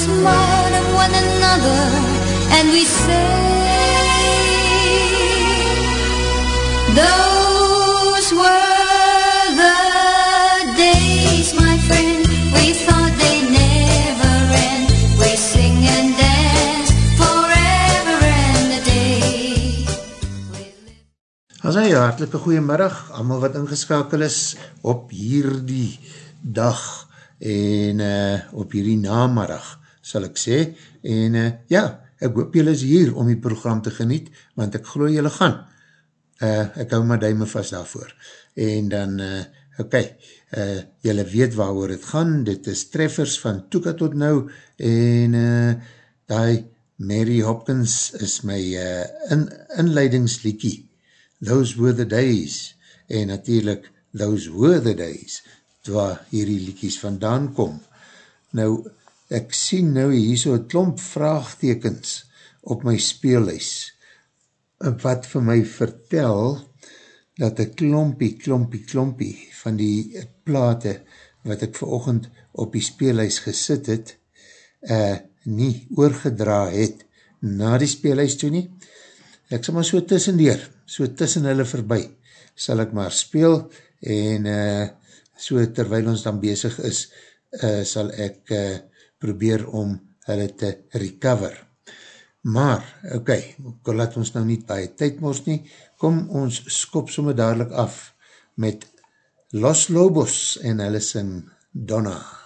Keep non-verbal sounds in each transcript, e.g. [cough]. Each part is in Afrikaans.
We smile at one another and we say, Those were the days, my friend. We thought they'd never end. We sing and dance forever and a day. As hy, hartelike goeiemiddag, allemaal wat ingeskakel is op hierdie dag en uh, op hierdie namiddag, sal ek sê. En uh, ja, ek hoop julle is hier om die program te geniet, want ek geloof julle gaan. Uh, ek hou my duime vast daarvoor. En dan, uh, ok, uh, julle weet waar oor het gaan, dit is treffers van Toeka tot nou, en uh, die Mary Hopkins is my uh, in, inleidingsliekie, Those Were The Days, en natuurlijk Those Were The Days, waar hierdie liekies vandaan kom. Nou, ek sien nou hier so klomp vraagtekens op my speelhuis, wat vir my vertel, dat een klompie, klompie, klompie van die plate, wat ek verochend op die speelhuis gesit het, uh, nie oorgedra het, na die speelhuis toe nie, ek sal maar so tussendeer, so tussen hulle verby, sal ek maar speel, en uh, so terwijl ons dan bezig is, uh, sal ek uh, probeer om hulle te recover. Maar, ok, laat ons nou nie baie tyd mors nie, kom ons skop somme dadelijk af met Los Lobos en hulle sing Donna. Donna.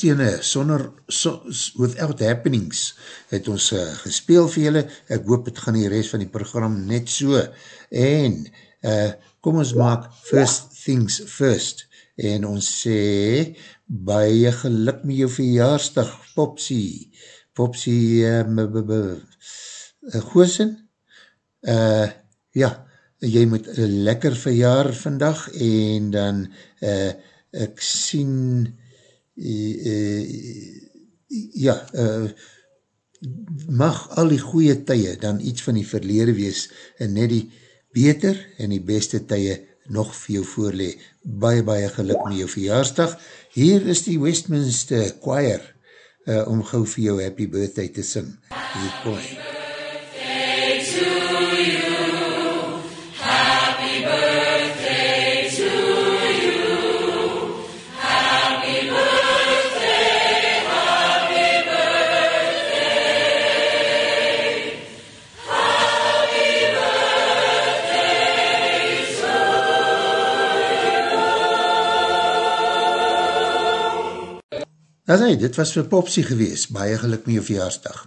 Die eerste ene, sonder, so, without happenings, het ons uh, gespeel vir julle, ek hoop het gaan die rest van die program net so, en uh, kom ons maak first things first, en ons sê, baie geluk met jou verjaarsdag, Popsie, Popsie, uh, Goosen, uh, ja, jy moet lekker verjaar vandag, en dan, uh, ek sien, ja, uh, mag al die goeie tye dan iets van die verlede wees, en net die beter en die beste tye nog vir jou voorlee. Baie, baie geluk met jou verjaarsdag. Hier is die Westminster Choir uh, om gauw vir jou happy birthday te sing. Hier kom hy. Dat hy, dit was vir Popsie gewees, baie geluk met jou verjaarsdag.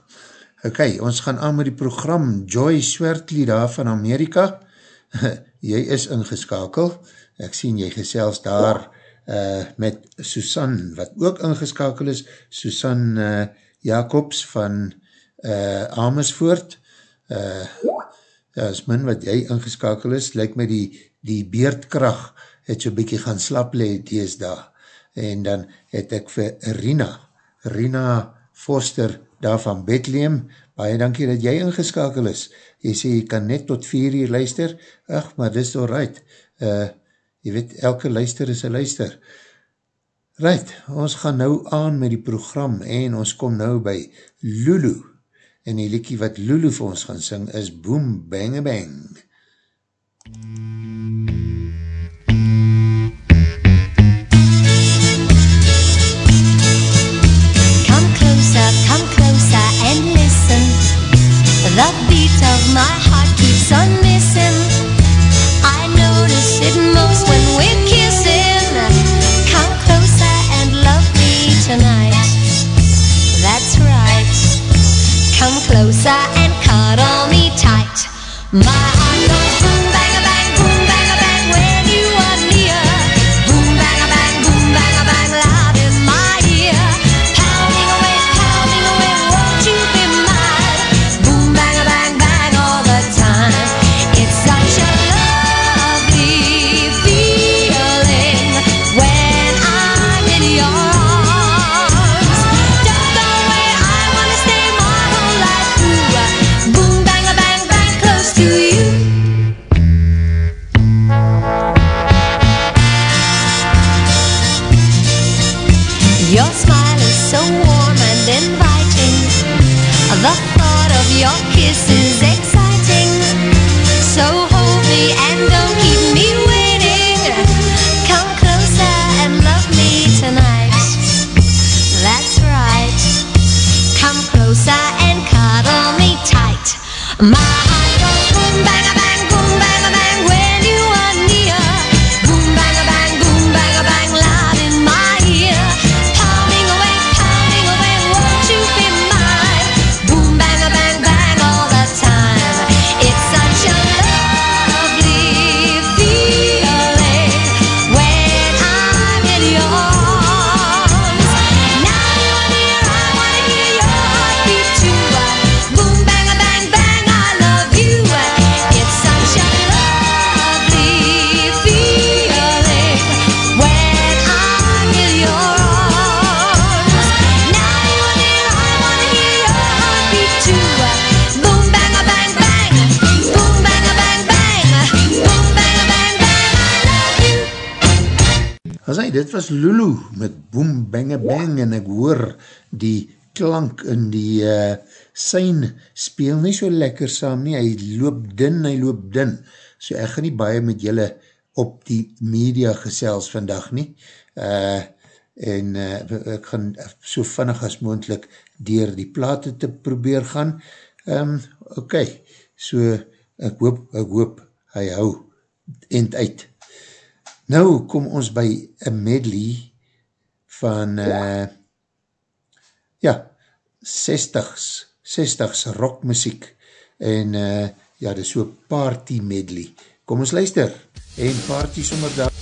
Ok, ons gaan aan met die program Joy Swertley daar van Amerika. [laughs] jy is ingeskakel, ek sien jy gesels daar uh, met Susan, wat ook ingeskakel is, Susan uh, Jacobs van uh, Amersfoort. Uh, ja, is min wat jy ingeskakel is, lyk my die, die beerdkracht het so bykie gaan slap leed dees daar en dan het ek vir Rina, Rina Foster daar van Bethlehem, baie dankie dat jy ingeskakel is, jy sê jy kan net tot vier uur luister, ach, maar dis al right, uh, jy weet, elke luister is een luister. Right, ons gaan nou aan met die program en ons kom nou by Lulu, en die liekie wat Lulu vir ons gaan sing is Boom Bang Bang. MUZIEK My dit was Lulu met Boom Bang Bang en ek hoor die klank in die uh, sein speel nie so lekker saam nie, hy loop din, hy loop din, so ek gaan nie baie met julle op die media gesels vandag nie, uh, en uh, ek gaan so vinnig as moendlik dier die plate te probeer gaan, um, ok, so ek hoop, ek hoop, hy hou end uit, Nou kom ons by a medley van uh, ja, 60s, 60s rockmusiek en uh, ja, dit is so party medley. Kom ons luister en party sommer daar.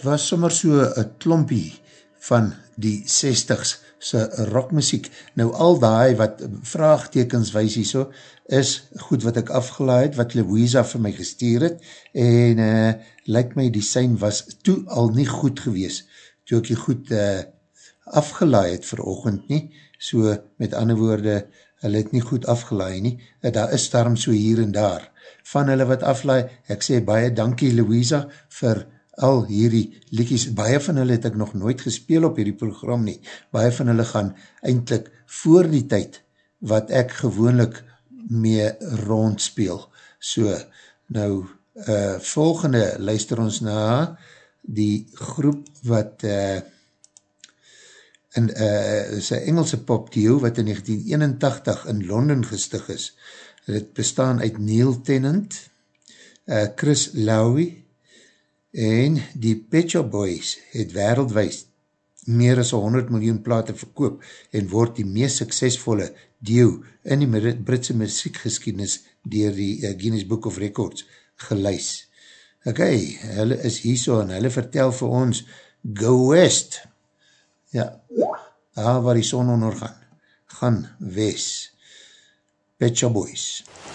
Dit was sommer so een klompie van die 60s se rockmusiek. Nou al die wat vraagtekens wees hier so, is goed wat ek afgeleid, wat Louisa vir my gestuur het, en uh, lyk my die sein was toe al nie goed gewees, toe ek die goed uh, afgeleid het vir ochend nie, so met ander woorde, hulle het nie goed afgeleid nie, uh, daar is daarom so hier en daar, van hulle wat afleid, ek sê baie dankie Louisa vir al hierdie liekies, baie van hulle het ek nog nooit gespeel op hierdie program nie, baie van hulle gaan eindelijk voor die tyd wat ek gewoonlik mee rond speel. So, nou, uh, volgende luister ons na die groep wat uh, in uh, is een Engelse popdeo wat in 1981 in Londen gestig is. Dit bestaan uit Neil Tennant, uh, Chris Lowy, en die Pet Shop Boys het wereldwijd meer as 100 miljoen plate verkoop en word die meest suksesvolle deel in die Britse muziekgeschiedenis dier die eh, Guinness Book of Records geluis. Ok, hulle is hier so en hulle vertel vir ons Go West. Ja, daar waar die son ondergaan. Gaan West. Pet Shop Boys. MUZIEK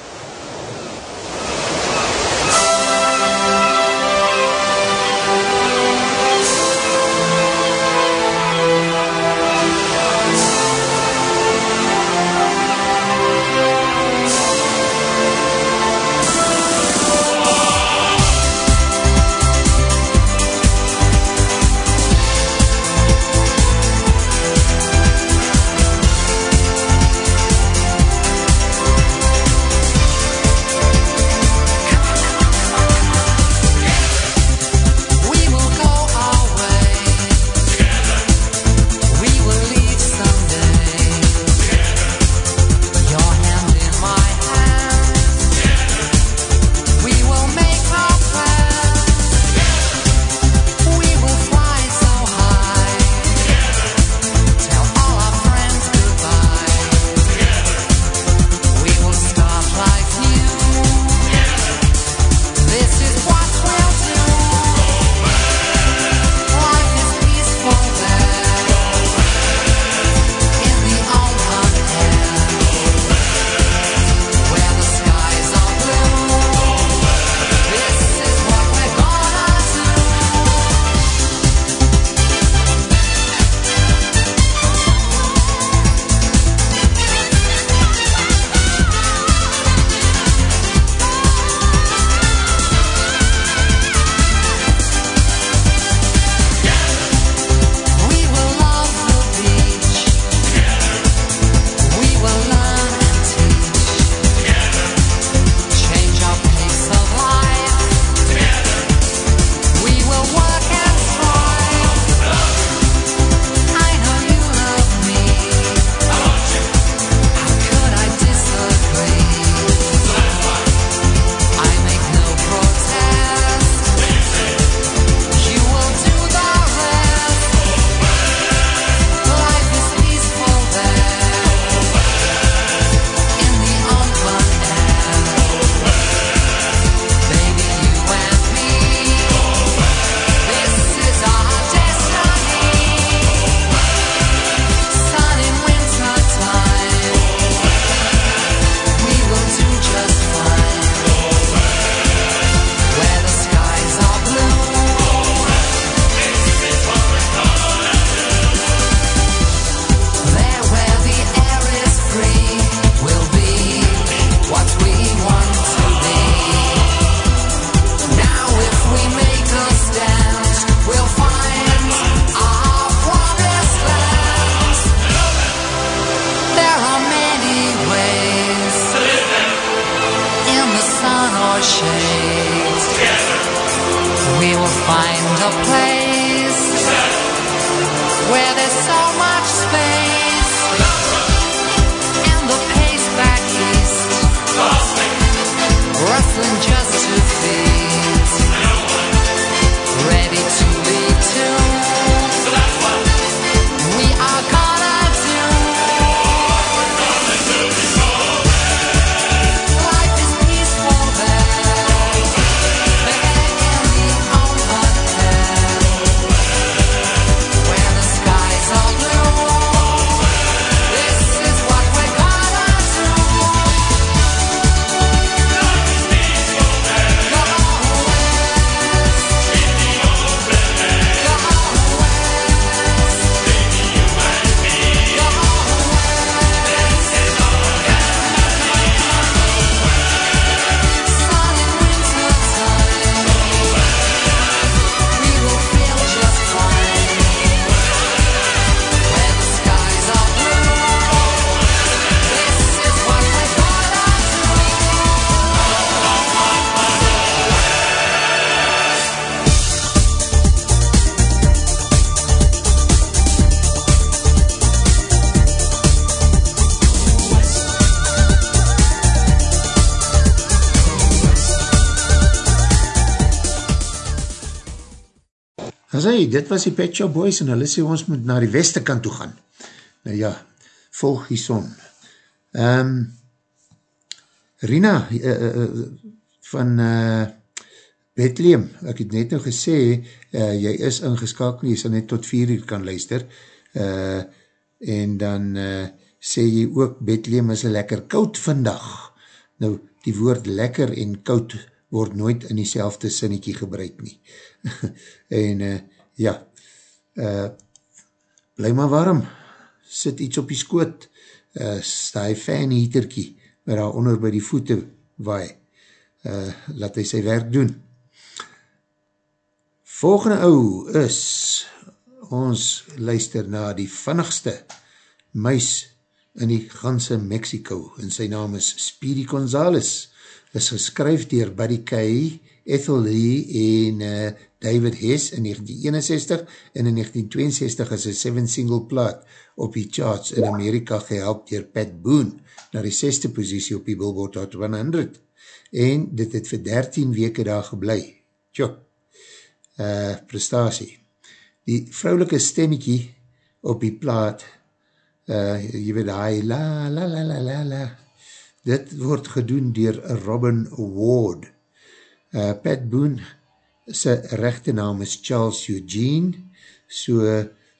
was die Pet Shop Boys en hulle sê ons moet na die weste kant toe gaan. Nou ja, volg die son. Um, Rina uh, uh, van uh, Bethlehem, ek het net nou gesê, uh, jy is ingeskakel, jy sal net tot 4 uur kan luister, uh, en dan uh, sê jy ook, Bethlehem is lekker koud vandag. Nou, die woord lekker en koud word nooit in die selfde sinnetjie gebruik nie. [laughs] en uh, ja, uh, bly maar warm, sit iets op die skoot, uh, sta hy fan heaterkie, waar daar onder by die voete waai, uh, laat hy sy werk doen. Volgende ou is, ons luister na die vannigste muis in die ganse Mexico, en sy naam is Speedy Gonzales, is geskryf dier Buddy Kay, Ethel Lee en uh, David Hess in 1961 en in 1962 is een seven single plaat op die charts in Amerika gehelp dier Pat Boone na die seste posiesie op die Billboard Hot 100 en dit het vir 13 weke daar geblei. Tjo, uh, prestatie. Die vrouwelike stemmiekie op die plaat, uh, jy weet, hy la la la la la la, dit word gedoen dier Robin Ward. Uh, Pat Boone sy rechte naam is Charles Eugene, so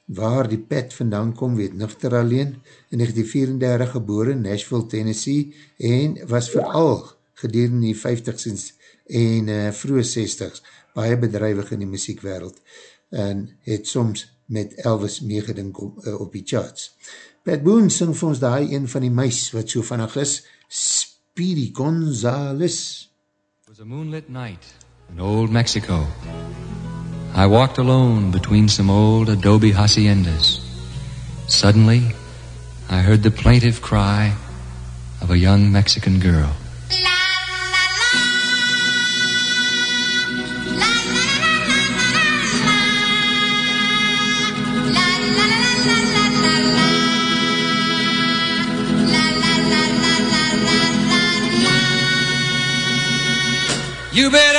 waar die Pat vandaan kom, weet nuchter alleen, in 1934 geboren, Nashville, Tennessee, en was vooral gedurende die 50s en uh, vroege 60s, baie bedrijwig in die muziekwereld, en het soms met Elvis meegedink op, uh, op die charts. Pat Boone sing vir ons daai een van die muis, wat so vannig is, Speedy Gonzales. It was a moonlit night in old Mexico. I walked alone between some old adobe haciendas. Suddenly, I heard the plaintive cry of a young Mexican girl. You better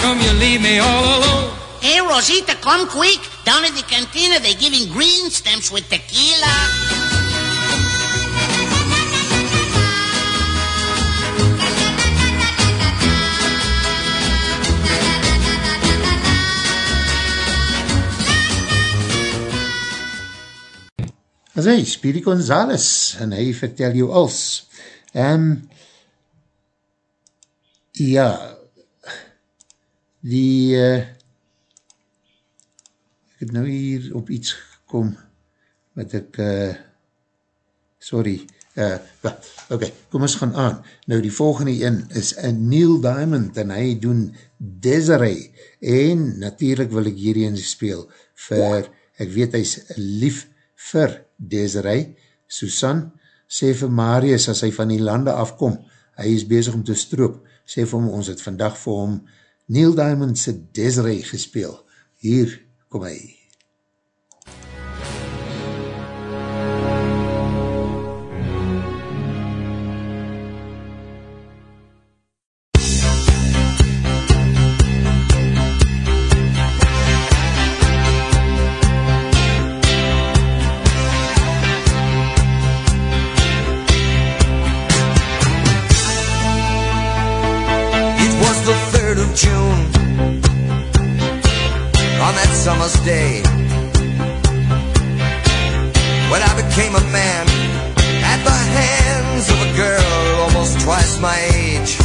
come you leave me all alone? Hey, Rosita, come quick. Down at the cantina, they're giving green stamps with tequila. As hy, Speedy Gonzales, en hy vertel jou als. Um, ja, die, uh, ek het nou hier op iets gekom, wat ek, uh, sorry, uh, wat, ok, kom ons gaan aan. Nou die volgende een is uh, Neil Diamond, en hy doen Desiree, en natuurlijk wil ek hierin speel, vir, ek weet hy is lief vir Desiree, Susan, sê vir Marius, as hy van die lande afkom, hy is bezig om te stroop, sê vir hom, ons het vandag vir hom Neil Diamond se Desiree gespeel, hier kom hy. June on that summer's day when I became a man at the hands of a girl almost twice my age.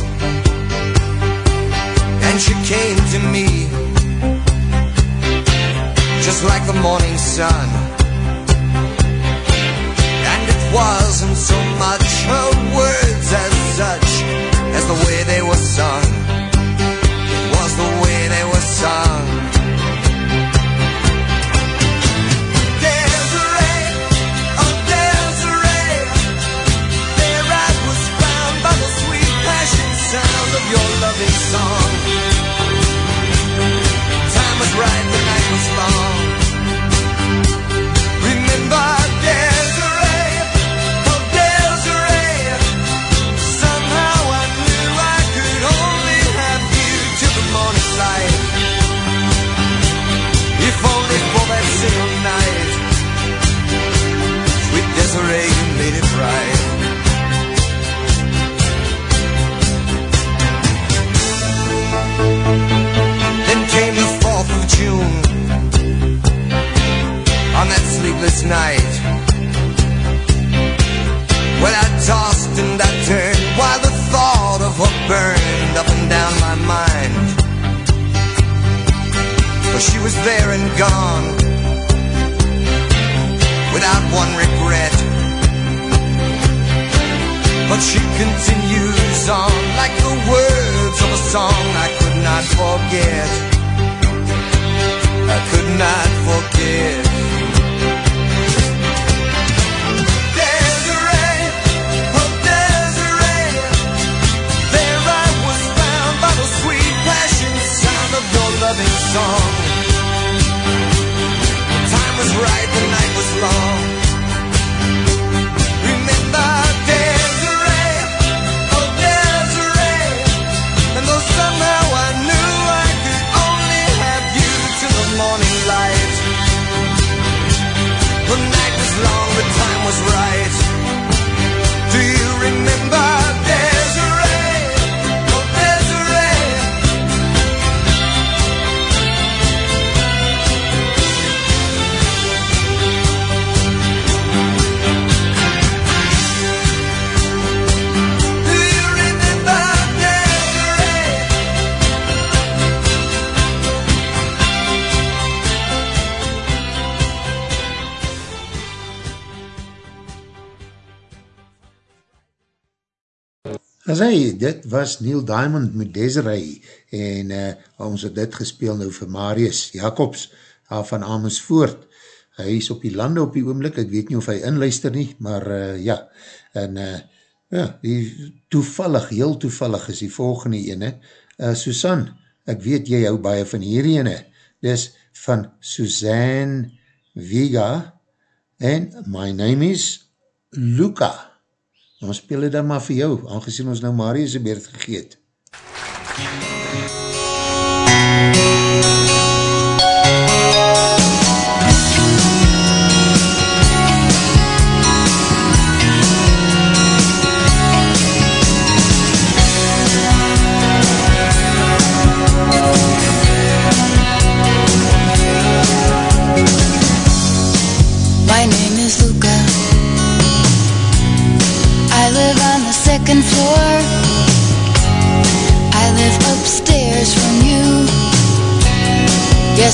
And she came to me just like the morning sun. And it wasn't so much her words as such as the way sleepless night. When I tossed and I turned while the thought of her burned up and down my mind. For she was there and gone without one regret. But she continues on like the words of a song I could not forget. I could not forget. Right. As hy, dit was Neil Diamond met Desiree en uh, ons het dit gespeel nou vir Marius Jacobs uh, van Amersfoort. Hy is op die lande op die oomlik, ek weet nie of hy inluister nie, maar uh, ja, en uh, ja, die toevallig, heel toevallig is die volgende ene, uh, Susan, ek weet jy hou baie van hierdie ene, dis van Suzanne Vega en my name is Luca. Ons speel het dan maar vir jou, aangezien ons nou Marius beurt gegeet. My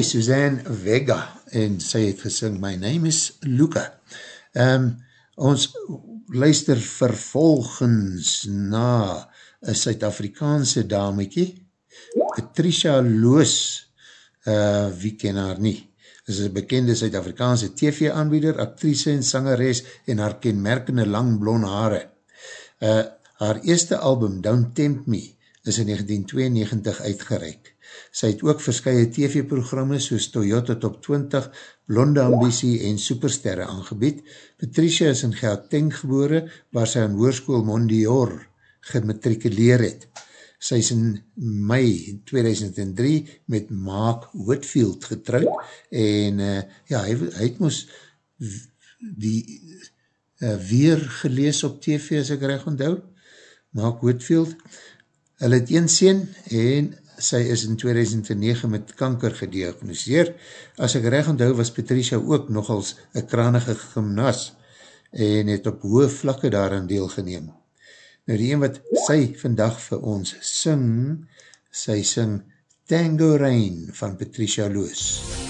Sy, Suzanne Vega, en sy het gesing, My name is Luca. Um, ons luister vervolgens na een Suid-Afrikaanse damekie, Patricia Loos, uh, wie ken haar nie? Is een bekende Suid-Afrikaanse TV-aanbieder, actrice en sangeres en haar kenmerkende lang blonde hare. Uh, haar eerste album, Don't Tempt Me, is in 1992 uitgereik. Sy het ook verskye TV-programme soos Toyota Top 20, Blonde Ambitie en Supersterre aangebied. Patricia is in Gauteng gebore, waar sy aan hoorskoel Mondior gematrikuleer het. Sy is in mei 2003 met Mark Whitfield getrouwd en uh, ja, hy, hy het moes die uh, weer gelees op TV as ek recht onthou. Mark Whitfield. Hulle het een sien en sy is in 2009 met kanker gediagnoseer. As ek recht onthou was Patricia ook nogals een kranige gymnas en het op hoë vlakke daarin deelgeneem. Nou die een wat sy vandag vir ons sing, sy sing Tango Rain van Patricia Loos. The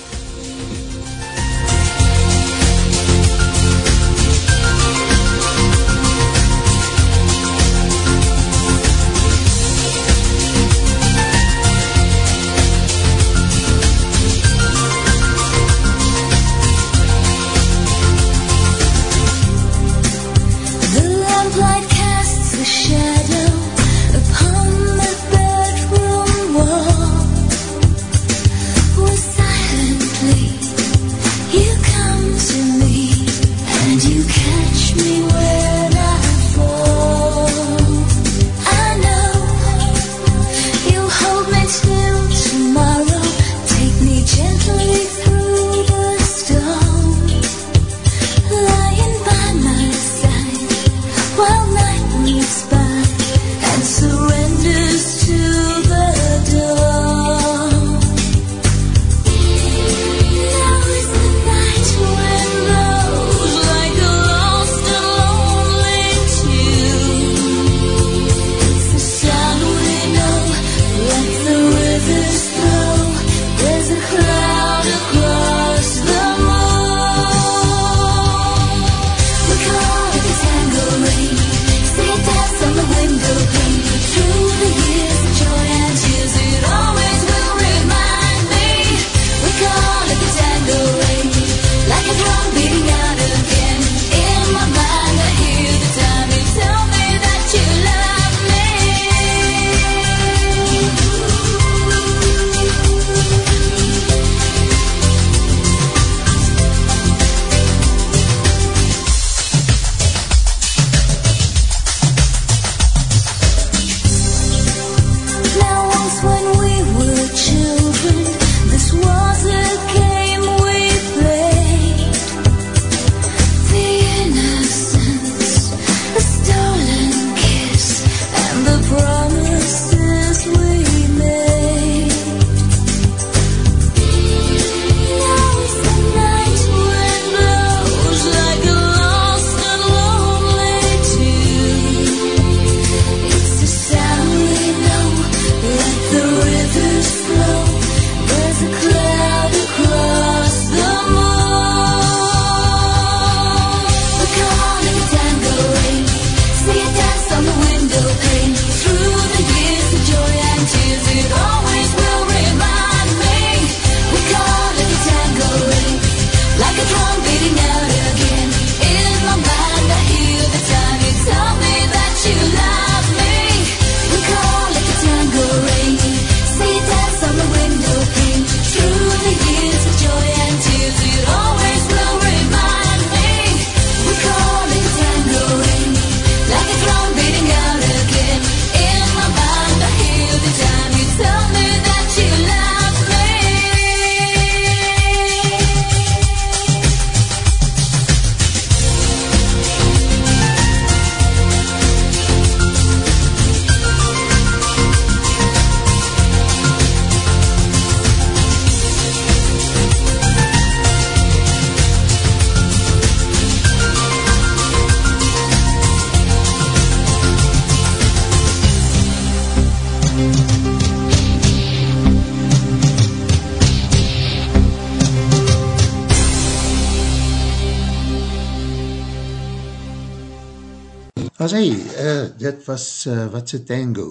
dit was, uh, wat se tango?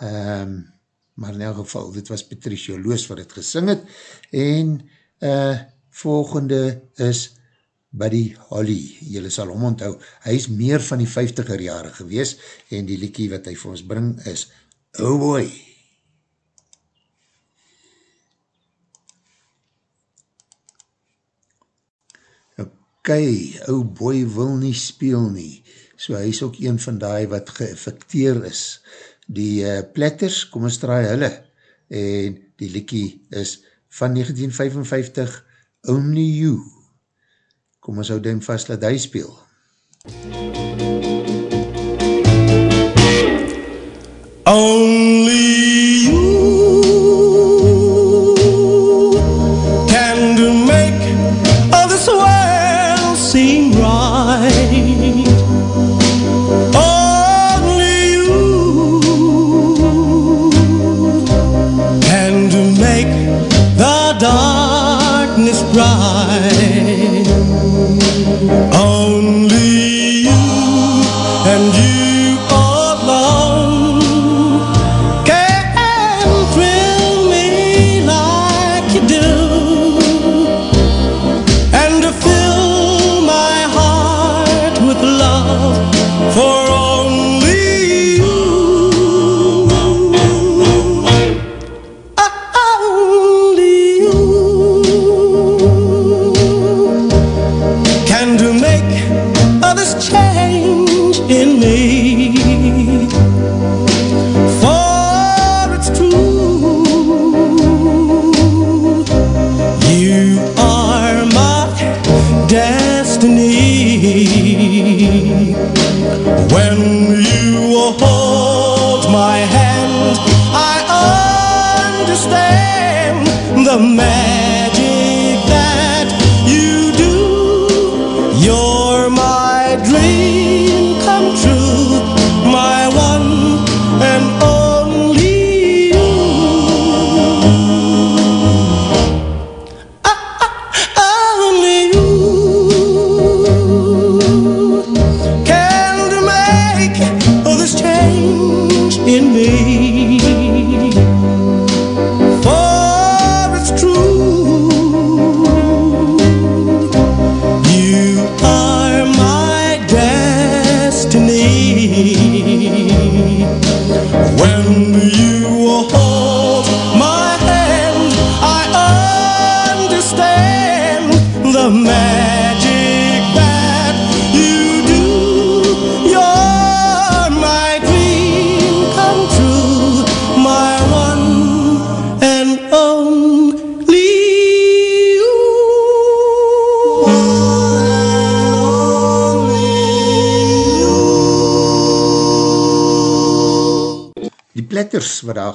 Um, maar in elk geval, dit was Patricia Loos wat het gesing het, en uh, volgende is Buddy Holly, jylle sal hom onthou, hy is meer van die 50er jare gewees, en die liekie wat hy vir ons bring is, Oh Boy. Ok, Oh Boy wil nie speel nie, so hy is ook een van die wat geëffecteer is. Die uh, platters, kom ons draai hulle, en die liekie is van 1955, Only You. Kom ons hou duim vast, laat hy speel. Only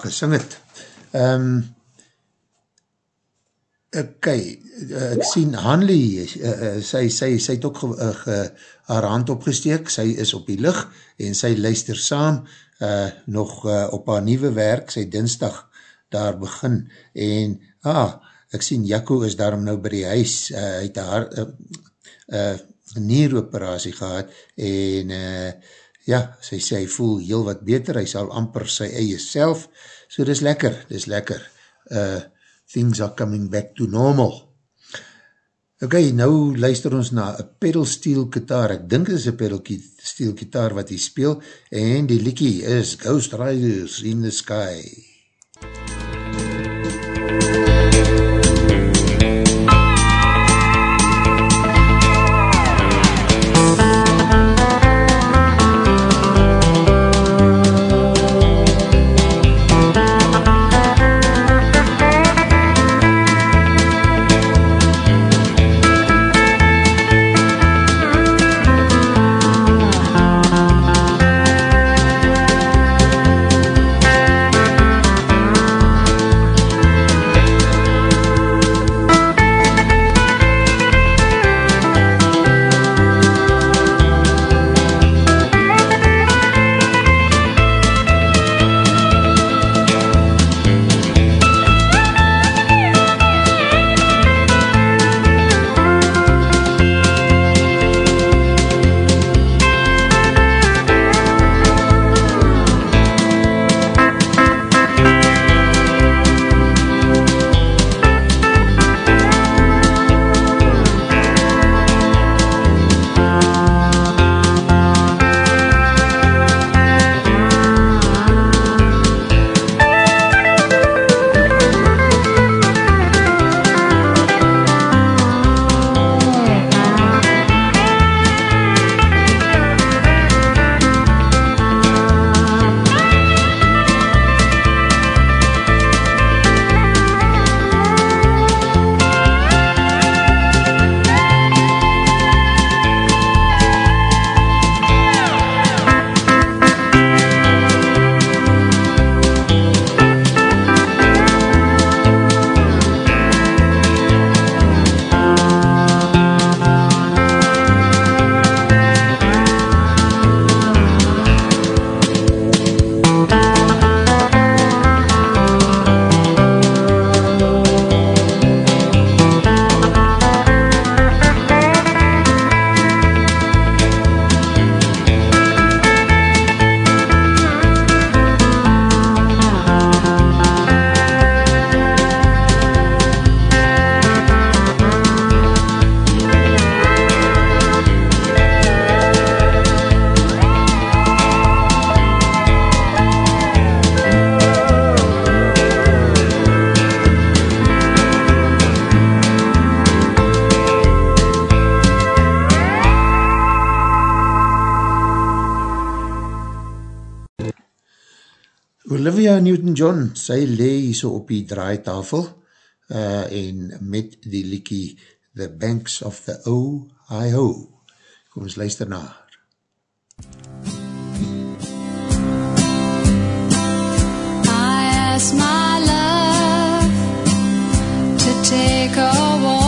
gesing het, um, ok, uh, ek sien Hanley, uh, uh, sy, sy, sy het ook ge, uh, ge, haar hand opgesteek, sy is op die licht, en sy luister saam, uh, nog uh, op haar nieuwe werk, sy dinsdag daar begin, en, ah, ek sien Jacco is daarom nou by die huis, uh, hy het haar, uh, uh, nieroperatie gehad, en, uh, ja, sy sê, hy voel heel wat beter, hy sal amper sy eie self, so dis lekker, dis lekker, uh, things are coming back to normal. Ok, nou luister ons na een pedal steel gitaar, ek dink is een pedal steel gitaar wat hy speel, en die liekie is Ghost Riders in the Sky. Thank Olivia Newton-John, sy lee hier so op die draaitafel uh, en met die liekie The Banks of the Ohio. Kom ons luister na haar. I asked my love to take a walk,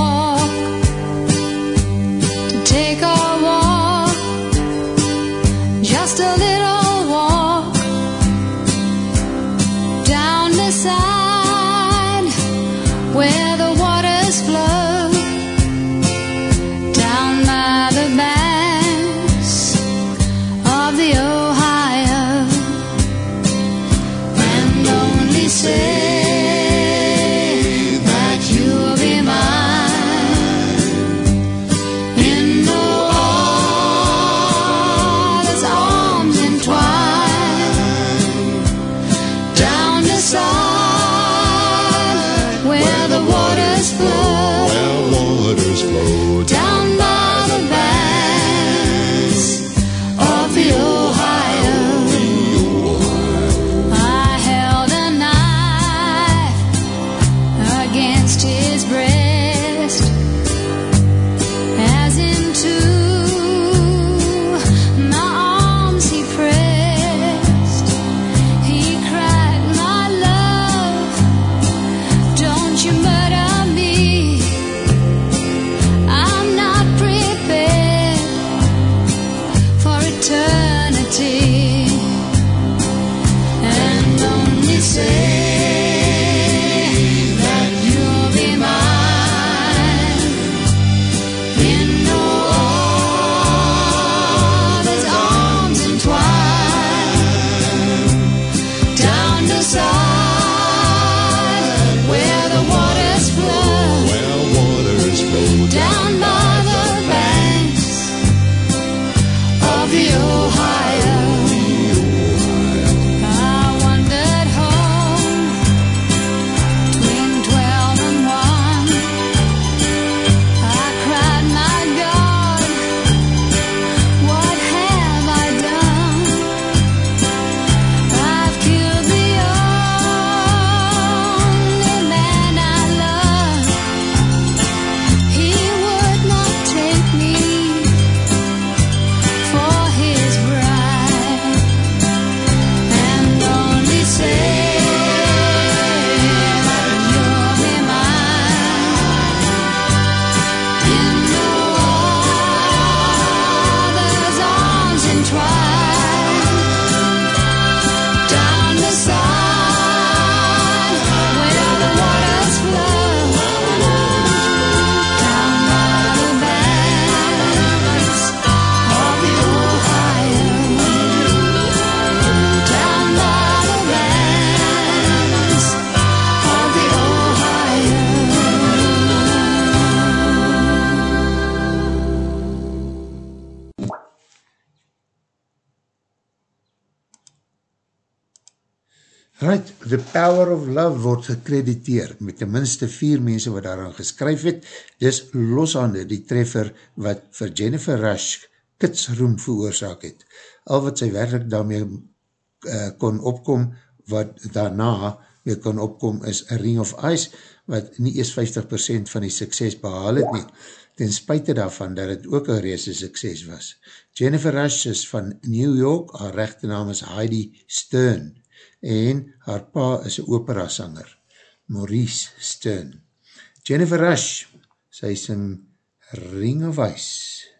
The Power of Love word gekrediteer met ten minste vier mense wat daaraan geskryf het. Dis loshande die treffer wat vir Jennifer Rush kitsroem veroorzaak het. Al wat sy werkelijk daarmee uh, kon opkom, wat daarna weer kon opkom is A Ring of Ice, wat nie eers 50% van die sukses behaal het nie, ten spuite daarvan dat het ook een reese sukses was. Jennifer Rush is van New York, haar rechte naam is Heidi Stern, en haar pa is een opera sanger, Maurice Stern. Jennifer Rush, sy sing Ring of Ice.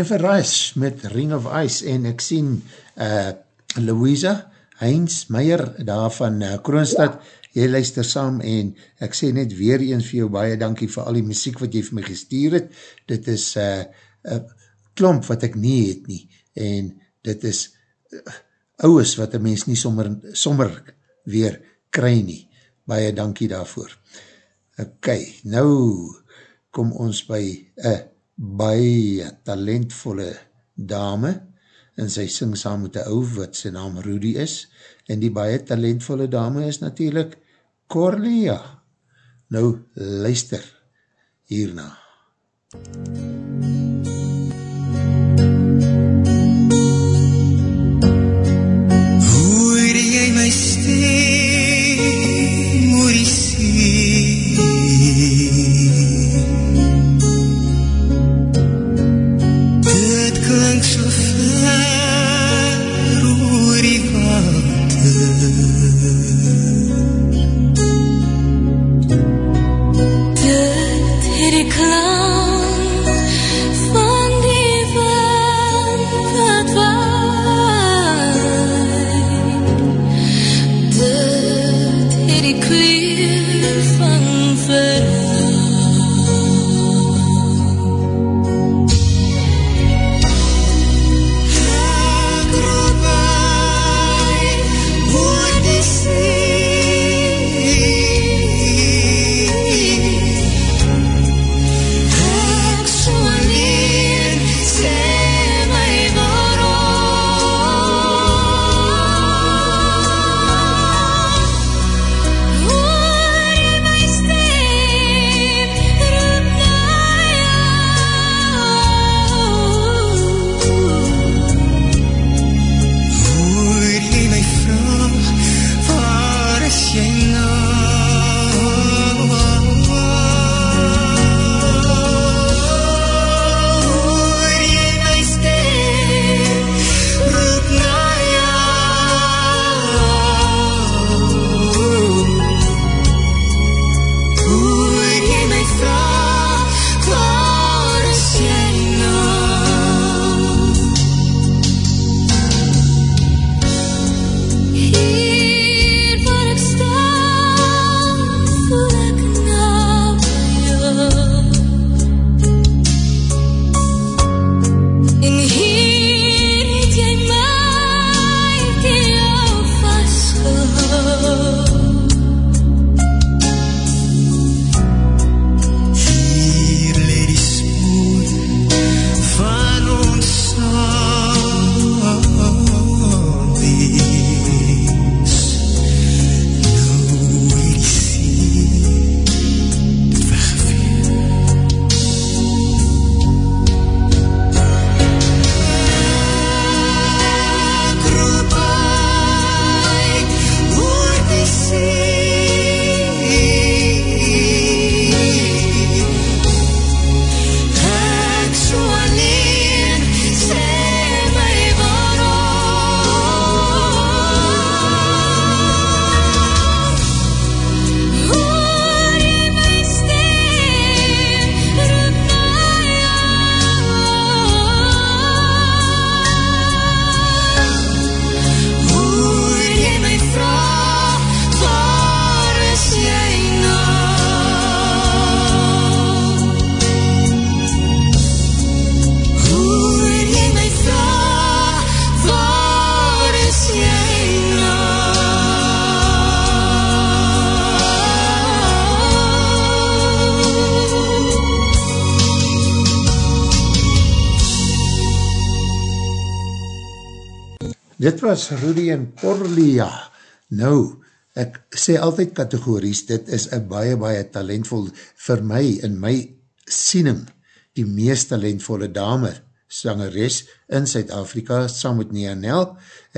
Jennifer Rice met Ring of Ice en ek sien uh, Louisa Heinz Meyer daar van uh, Kroonstad, jy luister saam en ek sê net weer eens vir jou baie dankie vir al die muziek wat jy vir my gestuur het, dit is uh, uh, klomp wat ek nie het nie en dit is uh, ouwes wat een mens nie sommer, sommer weer kry nie, baie dankie daarvoor. Ok, nou kom ons by een baie talentvolle dame en sy sing saam met die ou wat sy naam Rudy is en die baie talentvolle dame is natuurlijk Corlia. Nou luister hierna. Hoor was Rudy en Corlia. Nou, ek sê altyd kategories, dit is een baie, baie talentvol, vir my, in my siening, die meest talentvolle dame, sangeres in Suid-Afrika, saam met Nia Nel.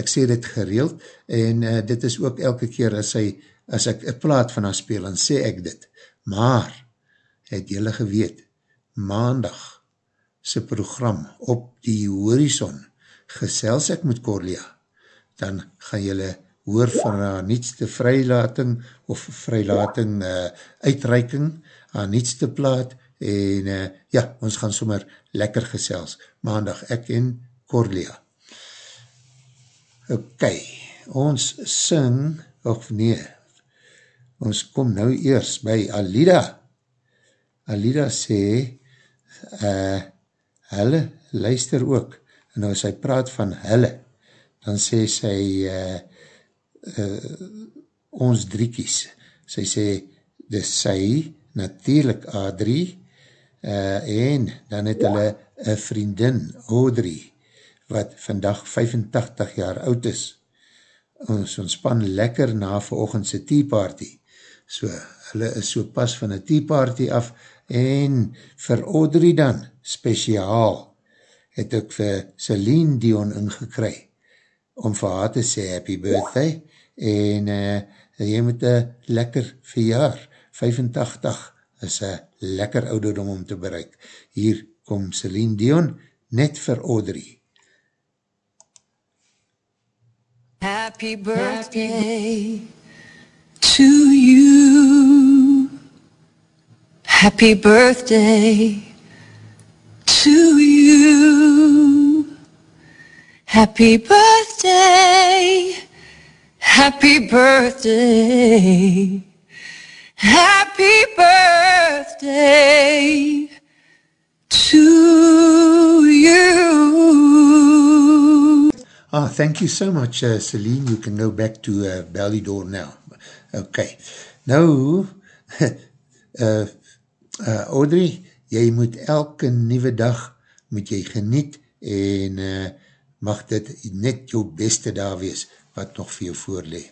Ek sê dit gereeld, en uh, dit is ook elke keer as, hy, as ek een plaat van haar speel, dan sê ek dit. Maar, het jylle geweet, maandag, sy program op die horizon, gesels ek met Corlia, dan gaan jylle hoor van haar nietste vrylating of vrylating uh, uitreiking, haar nietste plaat en uh, ja, ons gaan sommer lekker gesels, maandag, ek en Corlia. Ok, ons sing, of nee, ons kom nou eers by Alida. Alida sê, uh, hulle luister ook, en nou as hy praat van hulle, dan sê sy, uh, uh, ons driekies, sy sê, dis sy, natuurlijk Adrie, uh, en dan het hulle een vriendin, Audrey, wat vandag 85 jaar oud is. Ons ontspan lekker na verochtendse tea party. So, hulle is so pas van een tea party af, en vir Audrey dan, speciaal, het ek vir Celine Dion ingekry, om vir haar te sê happy birthday, en uh, jy moet een lekker verjaar, 85 is een lekker ouderdom om te bereik. Hier kom Celine Dion, net vir Audrey. Happy birthday to you. Happy birthday to you. Happy birthday. Happy birthday. Happy birthday to you. Ah, thank you so much, uh, Celine. You can go back to uh, Ballydor now. Okay. Nou, [laughs] uh, uh, Audrey, jy moet elke nieuwe dag moet jy geniet en uh, mag dit net jou beste daar wees wat nog vir jou voorlee.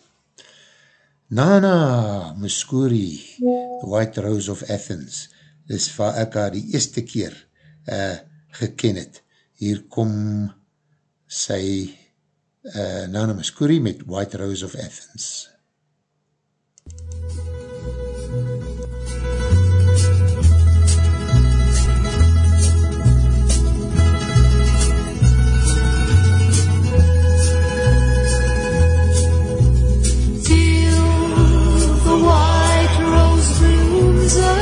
Nana Muscuri, White Rose of Athens, dis waar ek haar die eerste keer uh, geken het. Hier kom sy uh, Nana Muscuri met White Rose of Athens. Till So.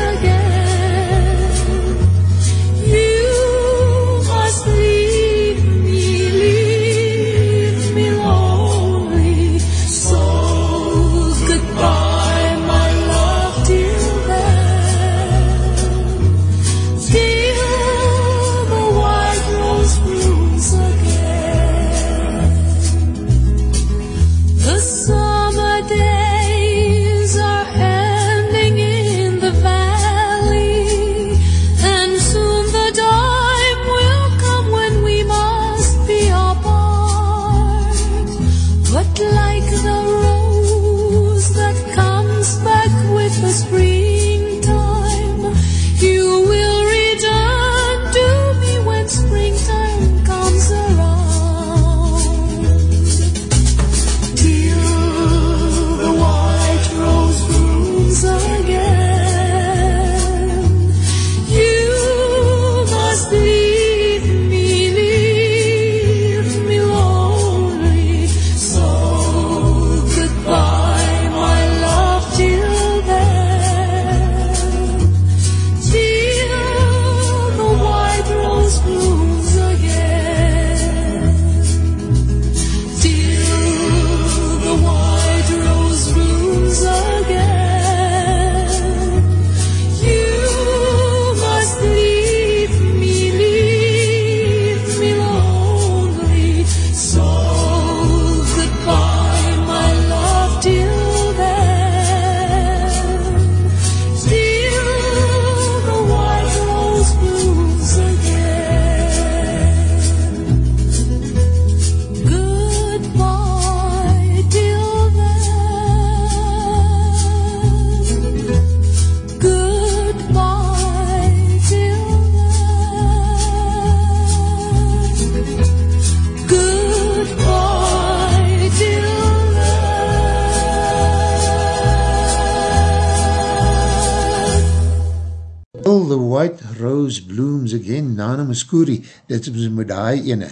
Nana Muscuri, dit is met die ene,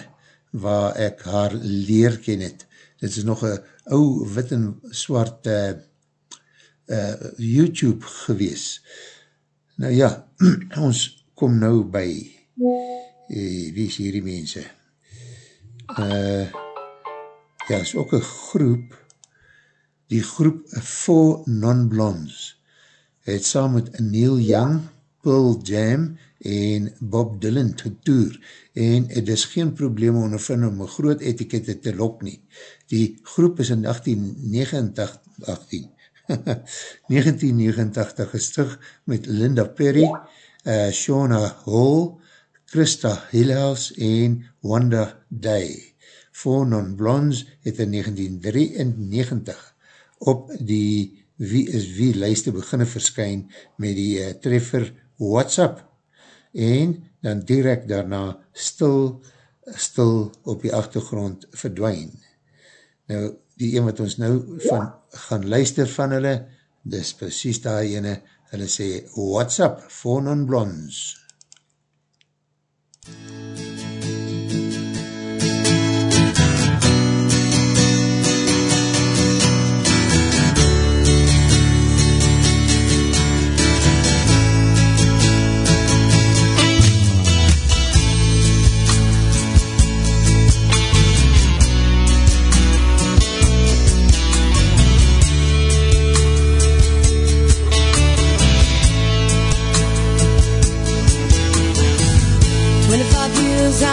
waar ek haar leer ken het. Dit is nog een ou wit en swart uh, uh, YouTube gewees. Nou ja, [clears throat] ons kom nou by, eh, wie is hierdie mense? Uh, ja, is ook een groep, die groep Four Non-Blondes, het saam met Neil Young, Pearl Jam en Bob Dylan getoer en het is geen probleem ondervind om een groot etikette te lok nie. Die groep is in 1889, 18, 1989 gestig met Linda Perry, uh, Shona Hall, Christa Hillhouse en Wanda Day. Four Non-Blondes het in 1993 op die Wie is Wie lijste beginne verskyn met die uh, treffer WhatsApp en dan direct daarna stil, stil op die achtergrond verdwijn. Nou, die een wat ons nou van gaan luister van hulle, dis precies daar ene, hulle sê, WhatsApp, phone on blondes. Twenty-five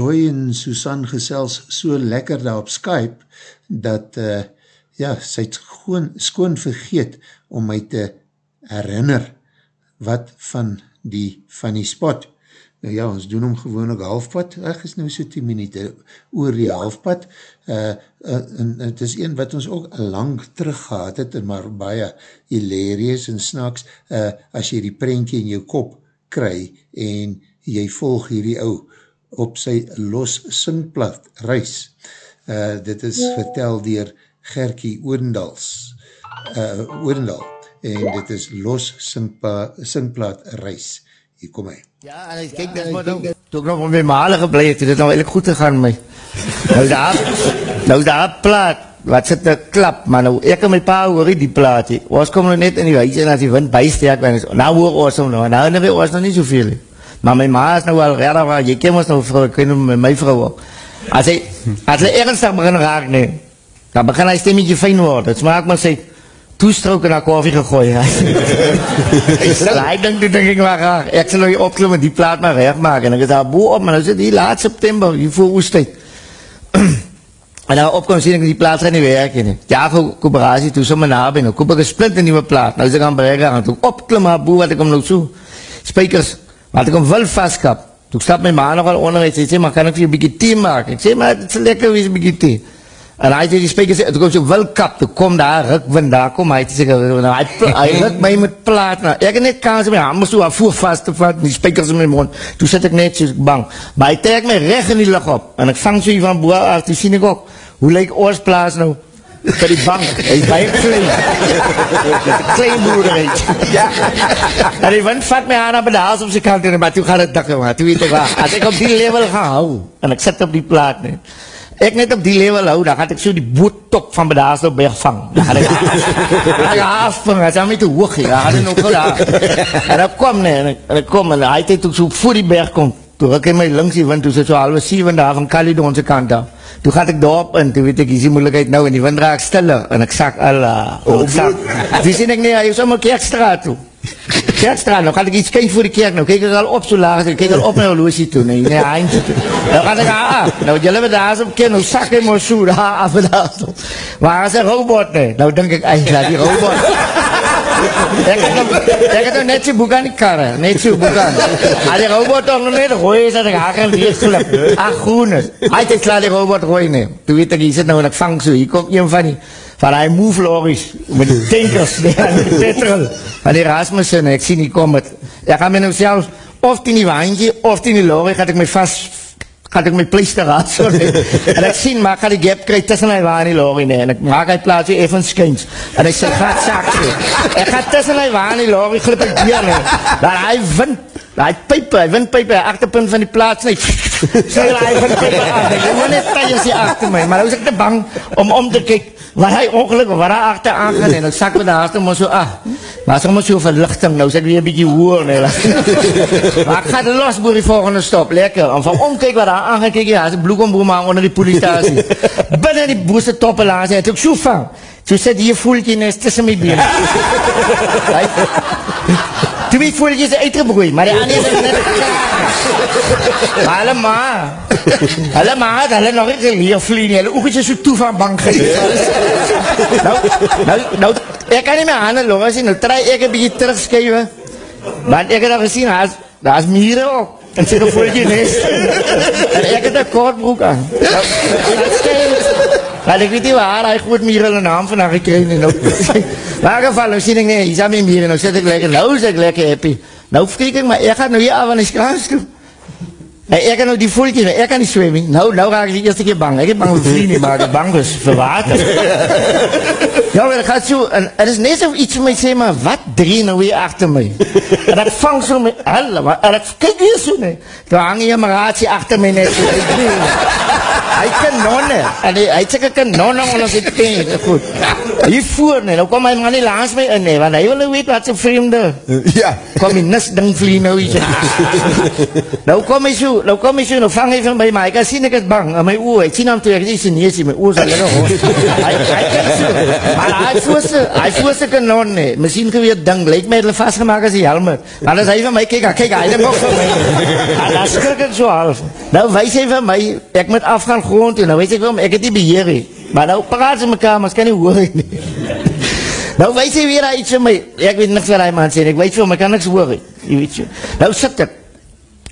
Joy en Susan gesels so lekker daar op Skype, dat, uh, ja, sy het gewoon, skoon vergeet om my te herinner wat van die, van die spot. Nou ja, ons doen hom gewoon ook halfpad, ek is nou so 10 minuten oor die halfpad, uh, uh, en het is een wat ons ook lang terug gehad het, maar baie hilarious en snaks, uh, as jy die prentje in jou kop kry, en jy volg hierdie ou op sy los singplat reis. Uh, dit is vertel dier Gerkie Oendals, uh, Oendal, en dit is los singpa, singplat reis. Hier kom hy. Ja, en ek kyk net maar nou, toe ek nog met my male gebly het, het dit nou eindelijk goed gegaan met my. Nou daar, nou daar plaat, wat sit te klap, maar nou, ek en my pa hoor die plaat, he. ons kom nou net in die huis, en as die wind bijsterk, en nou hoor ons hom nou, en nou herinner ons nog nie soveel, he. Maar my ma is nou al redder, waar, jy ken ons nou vrou, ek ken met my vrou ook, as hy, as hy ernstig begin raak, nee, dan begin hy stemmetje fijn word, het smaak maar sy, toestrook in haar koffie gegooi. [laughs] Hy dink, toe dink ek maar graag, ek sal nou hier opklim en die plaat maar recht maak, en ek is daar boe op, maar nou sit hier laat september, hier voor oestijd. [clears throat] en dan opkom sien ek die plaat gaan nie werk nie. Ja, voor kooperatie toe, sommer nabij, nou koop ek een splint nieuwe plaat, nou is ek aan bereik aan, toe opklim haar boe, wat ek om nou so, spijkers, wat ek om wil vastkap, toe stap my ma nogal onder, en sy sê, maar kan ek vir jy bykie thee maak? Ek sê, maar is lekker wees bykie thee. En hy het die spijkers, toe kom so wil kap, toe kom daar, rukwind, daar kom hy, sê, nou, hy, hy ruk my met plaat, nou, ek het net kans, my hamer so, hy voer vast te vat, die spijkers in my mond, toe sit ek net so bang, maar hy trek my recht in die lucht op, en ek vang so hier van boer af, toe sien ek ook, hoe lyk oorplaas nou, vir die bank, baie klein, met een klein boerderheid, ja, en die wind vat my aan op de hals op sy kant, en maar toe gaan het dikker, maar toe weet ek waar, as ek op die level gaan hou, en ek sit op die plaat, nee, ek net op die level hou, dan gaat ek so die boottop van Bedaarsdorp bergvang. Dan gaat ek dan gaat ek afvang, dat is aan my te hoog, dan gaat ek nog wel daar. En ek kom nee, en ek, ek kom, en hy het ook so voor die berg kom, toe ek in my links die wind, toe sit so halwe 7 daar van Caledonse kant af. Toe gaat ek daarop in, toe weet ek, hier is die moeilijkheid nou, en die wind raak stiller, en ek sak al, uh, ek sak. [laughs] Toe sien ek, nee, hy is een kerkstraat toe. Kerkstraat, nou gaan ek iets kyk voor die kerk, nou kyk ek al op so laag, ek kyk al op my horlosie toe, nee, nee, eindje toe. Nou gaan ek aan, nou jylle met daar op ken, nou sak hy maar so, daar af en daar so. Maar as een robot, nee, nou denk ek, ei, laat die robot. Die karre, net so boek aan. Al die robot is dat ek haar gaan leegklip. Ach, groen is. Hij het klaar die robot hier zit nou en ek vang so, hier kom een van van die move lorries, met met petrol, van die Rasmussen, ek sien die kom het. Ek gaan my nou selfs, of in die waantje, of in die lorry, gaat ek my vast, gaat ek my pleister raad, so nee. [laughs] En ek sien, maar ek gaan die gap kry tussen die waan en die lorry, nee, en ek maak hy plaats hier even skyns, en ek sê, gaat sak, nee. Ek ga tussen die waan en die lorry, glip ek dier, nee. Dan hy wind, hy pype, hy windpype, hy achterpunt van die plaats, nee, [laughs] sê hy windpype af, [laughs] nee, jy moet net tijens hier achter my, maar nou is ek te bang om om te kyk, waar hy ongeluk, waar hy achter aangaan, en ek sak met die haast, maar so, ah, maar so maar so verlichting, nou ek weer een bykie hoor, nee, [laughs] maar ek ga het los boer die volgende stop, lekker, en van omkyk wat daar aangaan, kyk jy, as ek bloekomboom aan onder die polistasie, binnen die boeste toppe laas, en het ook so vang, so sit hier voeltje nes tussen my been, Hy- twee voeltjes uitgebroei, maar die ander is net klaar, maar hulle ma, hulle ma het hulle nog nie geleer vlie nie, hulle oogjes so toe van bang nou, nou, nou, ek kan nie my handen los nie, nou try ek een beetje terugskuive, want ek het al gesien, daar is, daar is mieren ook, en sy gevoeltje nes, en ek het een kort broek aan, nou, dat skyn, want ek weet nie waar, hy goed mieren een naam van haar gekry, nie, nou, [laughs] maar in geval, nou sien ek nie, hier is aan my mieren, nou sit ek lekker, nou is ek lekker happy, nou vreek ek, maar ek gaat nou hier af aan die skraas toe, [laughs] En ek kan nou die voeltjes, ek kan nie zwemmen. Nou, nou raak ik de eerste keer bang. Ik heb bang voor vrienden, maar ik ben bang is voor water. ja, maar het gaat zo, en het is net zo iets van mij zeggen, maar wat drie nou weer achter mij? en dat vangt zo met, helemaal, en dat, kijk weer zo, nee. Toen hang je een raadje achter mij net zo. Ik weet het. Hij kanonnen, en hij, hij zegt kanonnen onder zijn teen, goed. Hier voer, nee, nou kwam mijn man niet langs mij in, nee, want hij wil weten wat zijn vreemde. Ja. Kom je nis ding vlieg nou iets. nou kom hy so, nou, nou kom hy so, nou vang hy van by my, ek sien ek is bang, in my oor, ek sien hom toe, ek is nie Chinees, my oor is al jylle hoor. Hy, hy kyk so, maar hy voel sy, hy voel sy kanon nie, miskien geweer ding, lyk my hulle vastgemaak as die helmet, maar as hy van my kyk, kyk, hy dan ook van my, en dan skrik ek so half, nou wys hy van my, ek moet afgaan grond toe, nou wys ek vir hom, ek het nie beheer nie, maar nou praat sy mekaar, maar sy kan nie hoor nie. Nou wys hy weer iets vir my. Ek weet niks wat hy man nie. Ek weet vir hom, ek kan niks nie. Jy weet so. Nou sit ek.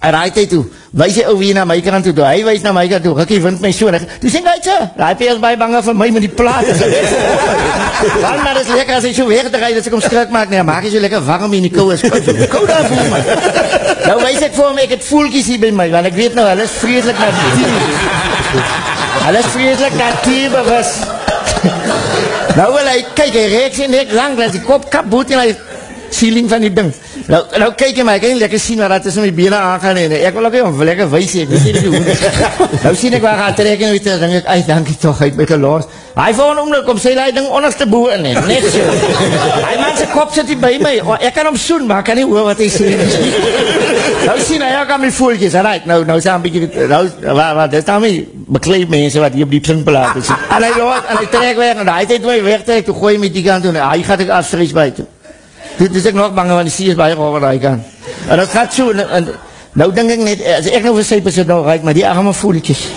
En raai hy toe. Wys hy ou weer na my kant toe. toe. Hy wys na my kant toe. Rukkie wind my so. en ek- Toe sê hy sy. Hy het eers baie bang vir my met die plate. Want maar dis lekker as hy so weg te ry dat ek hom skrik maak. Nee, maak hy so lekker warm in die koue skoot. Kou daar voel my. Nou wys ek vir hom ek het voeltjies hier by my want ek weet nou hulle is vreeslik natuur. Hulle is vreeslik natuurbewus. Nou wil hy, kyk, hy reek sy nek lang, dat die kop kapot in hy ceiling van die ding. Nou, nou kyk hy my, ek kan nie lekker sien wat dat is om die bene aangaan en ek wil ook om lekker wys hê, ek weet nie hoe. [laughs] nou sien ek waar gaan trek en weet ek, dink ek, ai, dankie toch, hy het my gelos. Hy volgende oomlik kom sê hy ding onderste boe in, hè, net so. Hy man sy kop sit hier by my, oh, ek kan hom soen, maar ek kan nie hoor wat hy sê. [laughs] nou sien hy ook aan my voeltjes, alright, nou, nou sê hy een beetje, nou, wat, wat, dit is nou my bekleed mense wat hier op die psinplaat is. En hy loop, en hy trek weg, en hy het my wegtrek, toe gooi met die kant toe, en hy gaat ek afstreeks buiten. Dit is ek nog bang, want die see is baie roer daai kant. En dit gaat so, en, en nou dink ek net, as ek nou vir sy besit nou ryk, maar die arme voeltjes.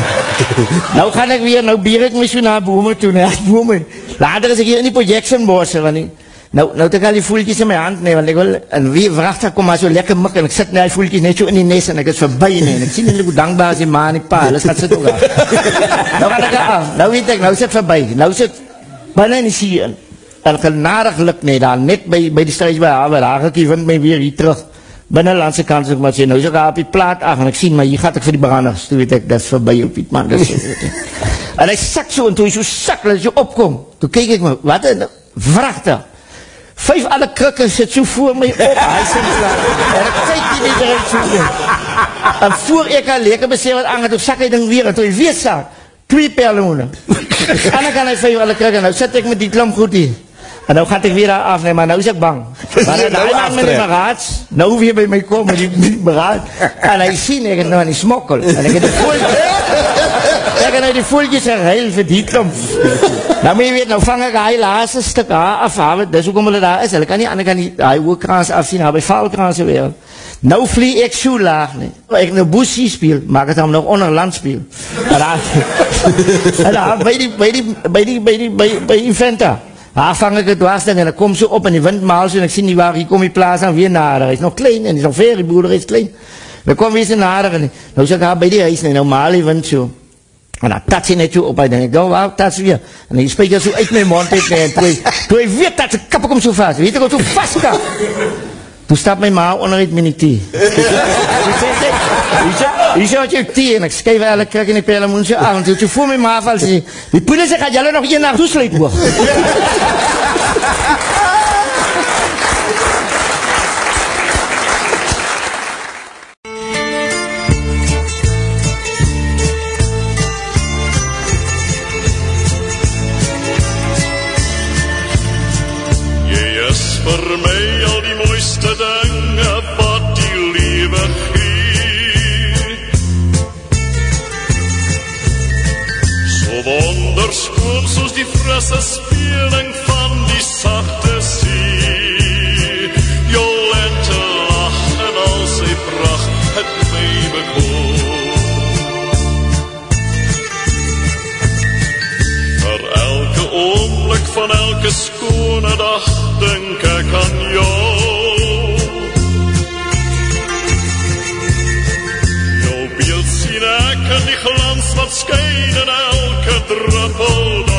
[laughs] nou gaan ek weer, nou bier ek my so na bome toe, [laughs] na bome. Later is ek hier in die projection bosse, want die, nou, nou het ek al die voeltjes in my hand, nee, want ek wil, en wie vrachtig kom maar so lekker mik, en ek sit net die voeltjes net so in die nes, en ek is voorbij, nee, en ek sien net hoe dankbaar is die ma en die pa, hulle gaat sit ook af. [laughs] nou gaan ek af, nou weet ek, nou sit voorbij, nou sit binnen in die see in, en genadiglik nee, daar net by, by die strijd by ek die wind my weer hier terug, binnenlandse kant, so ek maar sê, nou ek daar op die plaat af, en ek sien, maar hier gaat ek vir die branders, toe weet ek, dat is voorbij op Piet, man, dat is [laughs] En hy sak so, en toe hy so sak, hy so opkom, toe kyk ek my, wat een vrachtig, vijf alle krikken sit so voor my op, [laughs] hy sê klaar, en ek kyk die nie erin so in. En voor ek al lekker besef wat aan, toe sak hy ding weer, en toe hy weer sak, twee perlemoene. [laughs] en dan kan hy vijf alle krikken, nou sit ek met die klomp goed hier. En nou gaat ek weer daar af, nee, maar nou is ek bang. Maar nou daai man met die beraad, nou weer by my kom met die, die beraad, en hy sien ek het nou aan die smokkel, en ek het die voeltjes, ek het nou die voeltjes gehuil vir die klomp. Nou moet jy weet, nou vang ek hy laaste stuk haar af, haar, dis hoekom hulle daar is, hulle kan nie ander kan die, hy hoekrans afsien, haar by valkrans weer. Nou vlie ek so laag, nee. Ek nou boesie speel, maak het hom nog onder land speel. En daar, en daar, by die, by die, by die, by die, by, by die venta. Daar vang ek het dwarsding en ek kom so op en die wind maal so en ek sien die waar, hier kom die plaas aan weer nader. Hy is nog klein en hy is nog ver, die boerder is klein. Dan kom weer so nader en nou sê ek haar by die huis en nou maal die wind so. En dan tats hy net so op, hy denk, nou waar tats weer? En hy spreek so uit my mond uit, en toe toe hy weet dat sy kap kom so vast, weet ek wat so vast kap? Toe stap my ma onder het met die sy, Hier sê wat jou thee, en ek skuif alle krik in die pelemoen so aan, toe voel my ma val, sê, die poeder sê, gaat jylle nog een nacht toesluit glans wat skyn in elke druppel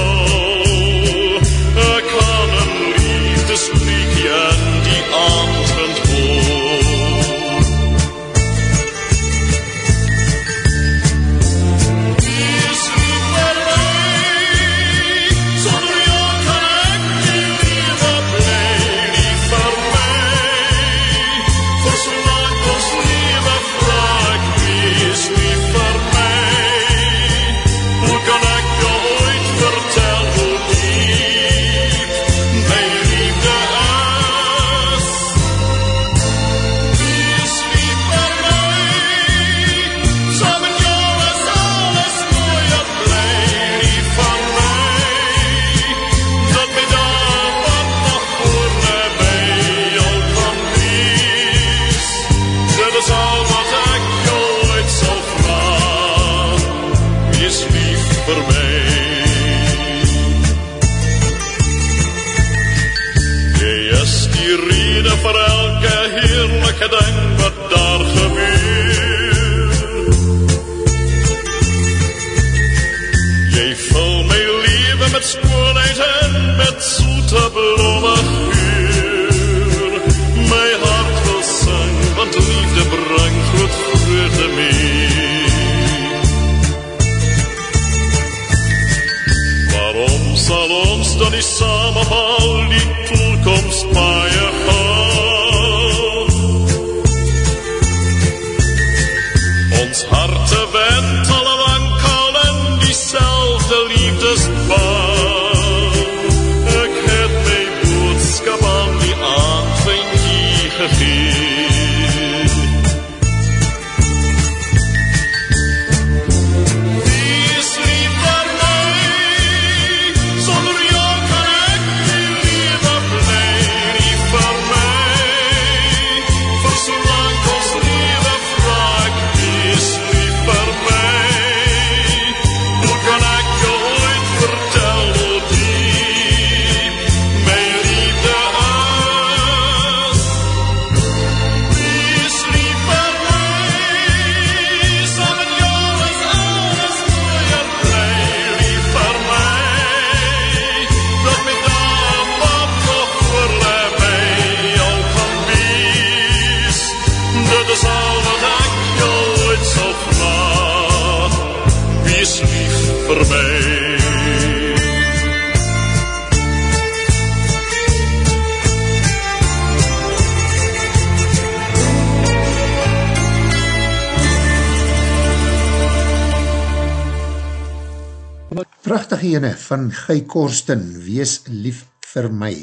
Korsten, wees lief vir my,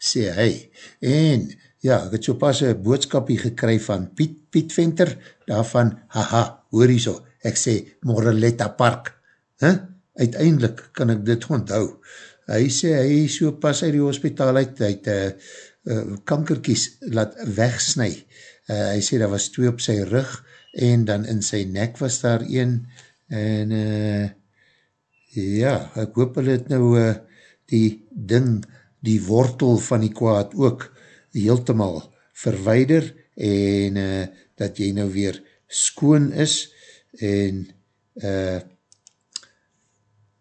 sê hy. En ja, ek het so pas een boodskapie gekry van Piet, Piet Venter, daarvan, haha, hoor hier so, ek sê Moreletta Park. Huh? Uiteindelik kan ek dit onthou. Hy sê, hy so pas uit die hospitaal uit, hy het uh, uh, kankerkies laat wegsnij. Uh, hy sê, daar was twee op sy rug, en dan in sy nek was daar een, en uh, Ja, ek hoop hulle het nou uh, die ding, die wortel van die kwaad ook heeltemal verweider en uh, dat jy nou weer skoon is en uh,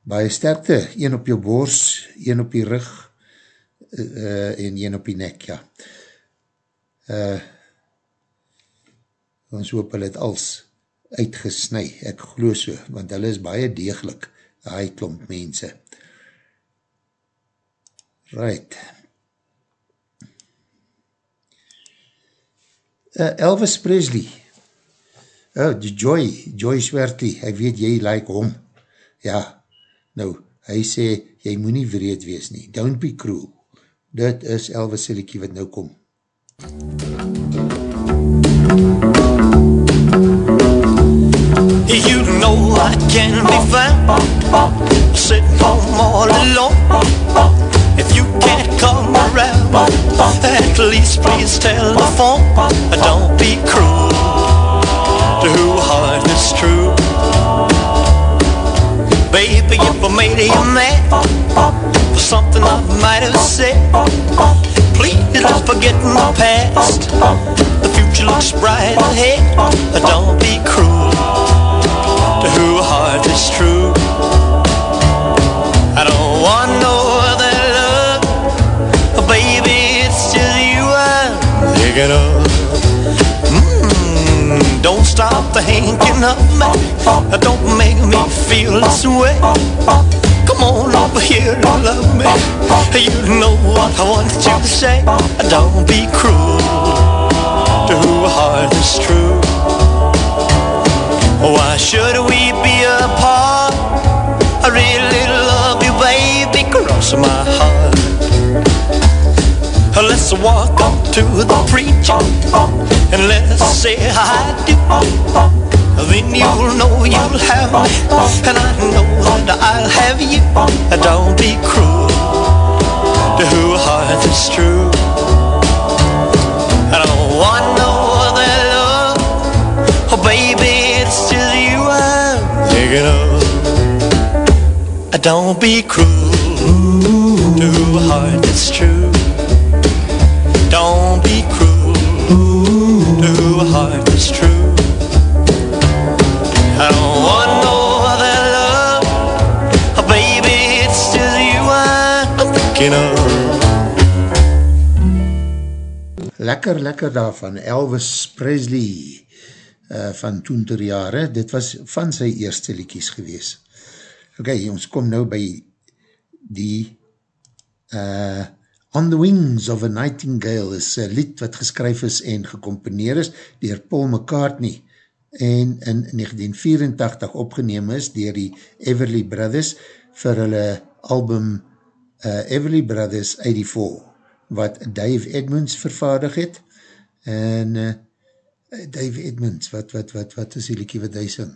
baie sterkte, een op jou bors, een op die rug uh, en een op die nek, ja. Uh, ons hoop hulle het als uitgesnui, ek glo so, want hulle is baie degelijk, hy klomp mense. Right. Uh, Elvis Presley. Oh, die Joy, Joy Swertley, hy weet jy like hom. Ja, nou, hy sê, jy moet nie wreed wees nie. Don't be cruel. Dit is Elvis Silikie wat nou kom. You know I can be found sitting home all alone. If you can't come around, at least please tell. Don't be cruel to who heart is true. Baby, if I made you mad for something I might have said, please forget my past. The future looks bright ahead. Don't be cruel to who heart is true. I don't want no other love, baby. It's just you I'm thinking of. Mm, don't stop thinking of me. Don't make me feel this way. Come on over here and love me. You know what I want you to say. Don't be cruel to who heart is true. Why should we be apart? Cross my heart. Let's walk up to the preacher and let's say I do. Then you'll know you'll have me, and I know that I'll have you. Don't be cruel to who heart is true. I don't want no other love, oh baby, it's just you I'm thinking of. Don't be cruel too hard, it's true. Don't be cruel, Ooh. too hard, it's true. I don't want no other love, oh, baby, it's just you I'm thinking of. Lekker, lekker daarvan, Elvis Presley uh, van toenter jare, dit was van sy eerste liekies gewees. Ok, ons kom nou by die uh, On the Wings of a Nightingale is een lied wat geskryf is en gecomponeer is dier Paul McCartney en in 1984 opgeneem is dier die Everly Brothers vir hulle album uh, Everly Brothers 84 wat Dave Edmonds vervaardig het en uh, Dave Edmonds, wat, wat, wat, wat is die liekie wat hy sing?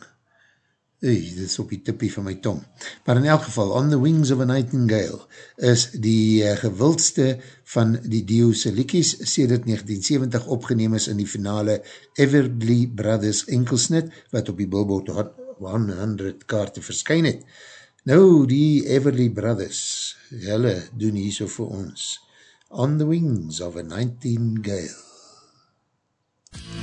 Oei, dit is op die tippie van my tong. Maar in elk geval, On the Wings of a Nightingale is die uh, gewildste van die Dio'se liekies, sedert 1970 opgeneem is in die finale Everly Brothers enkelsnit, wat op die Billboard 100 kaarte verskyn het. Nou, die Everly Brothers, hulle doen hier so vir ons. On the Wings of a Nightingale. When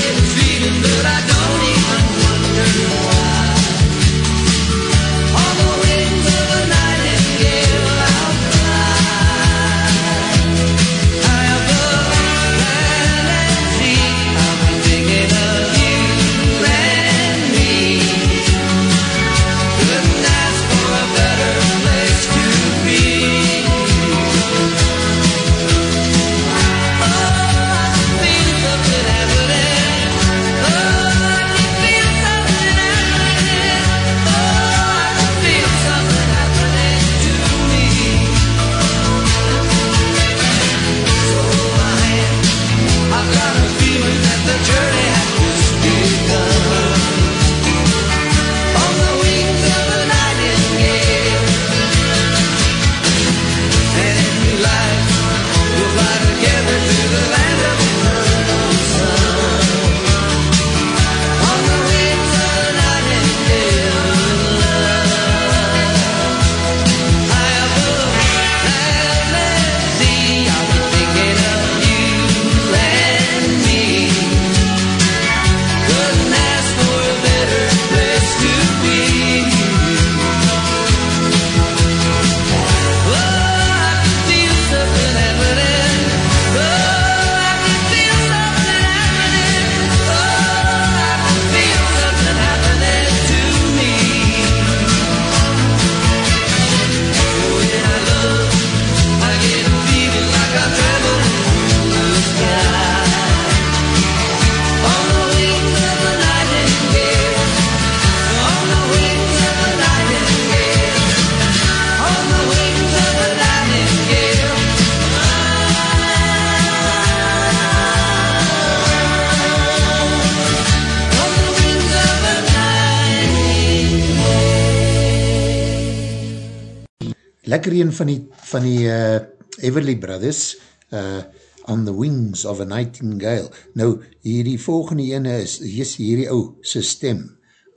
Lekker een van die, van die uh, Everly Brothers, uh, On the Wings of a Nightingale. Nou, hierdie volgende ene is, is hierdie ou sy stem.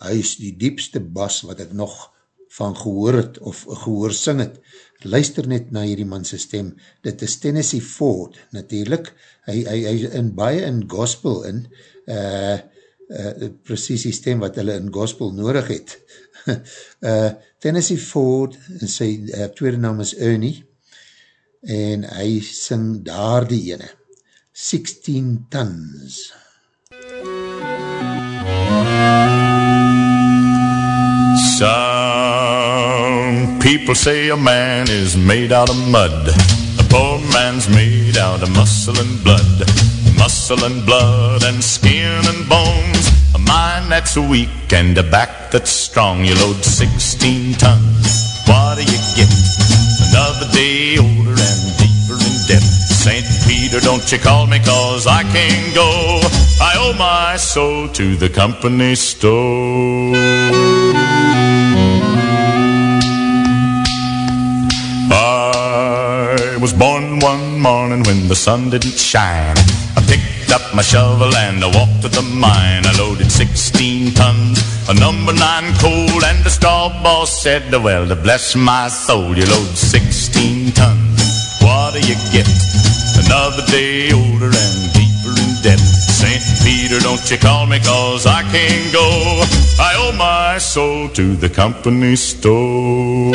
Hy is die diepste bas wat ek nog van gehoor het, of gehoor sing het. Luister net na hierdie man sy stem. Dit is Tennessee Ford, natuurlijk. Hy, hy, hy in baie in gospel in, uh, uh, precies die stem wat hulle in gospel nodig het. [laughs] uh, Tennessee Ford, en sy uh, tweede naam is Ernie, en hy sing daar die ene, 16 tons. Some people say a man is made out of mud. A poor man's made out of muscle and blood. Muscle and blood and skin and bones. Mind that's weak and a back that's strong. You load 16 tons. What do you get? Another day older and deeper in debt. St. Peter, don't you call me cause I can't go. I owe my soul to the company store. I was born one morning when the sun didn't shine. I picked up my shovel and I walked to the mine. I loaded 16 tons of number nine coal and the straw boss said, well, bless my soul, you load 16 tons. What do you get? Another day older and deeper in debt. St. Peter, don't you call me cause I can't go. I owe my soul to the company store.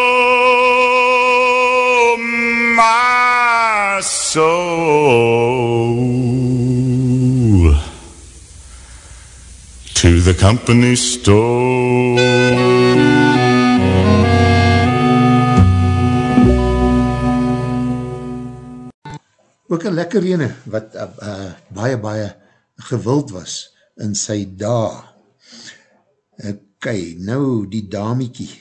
soul to the company store. Ook een lekker ene, wat uh, uh, baie, baie gewild was in sy dae. Ok, nou die damiekie,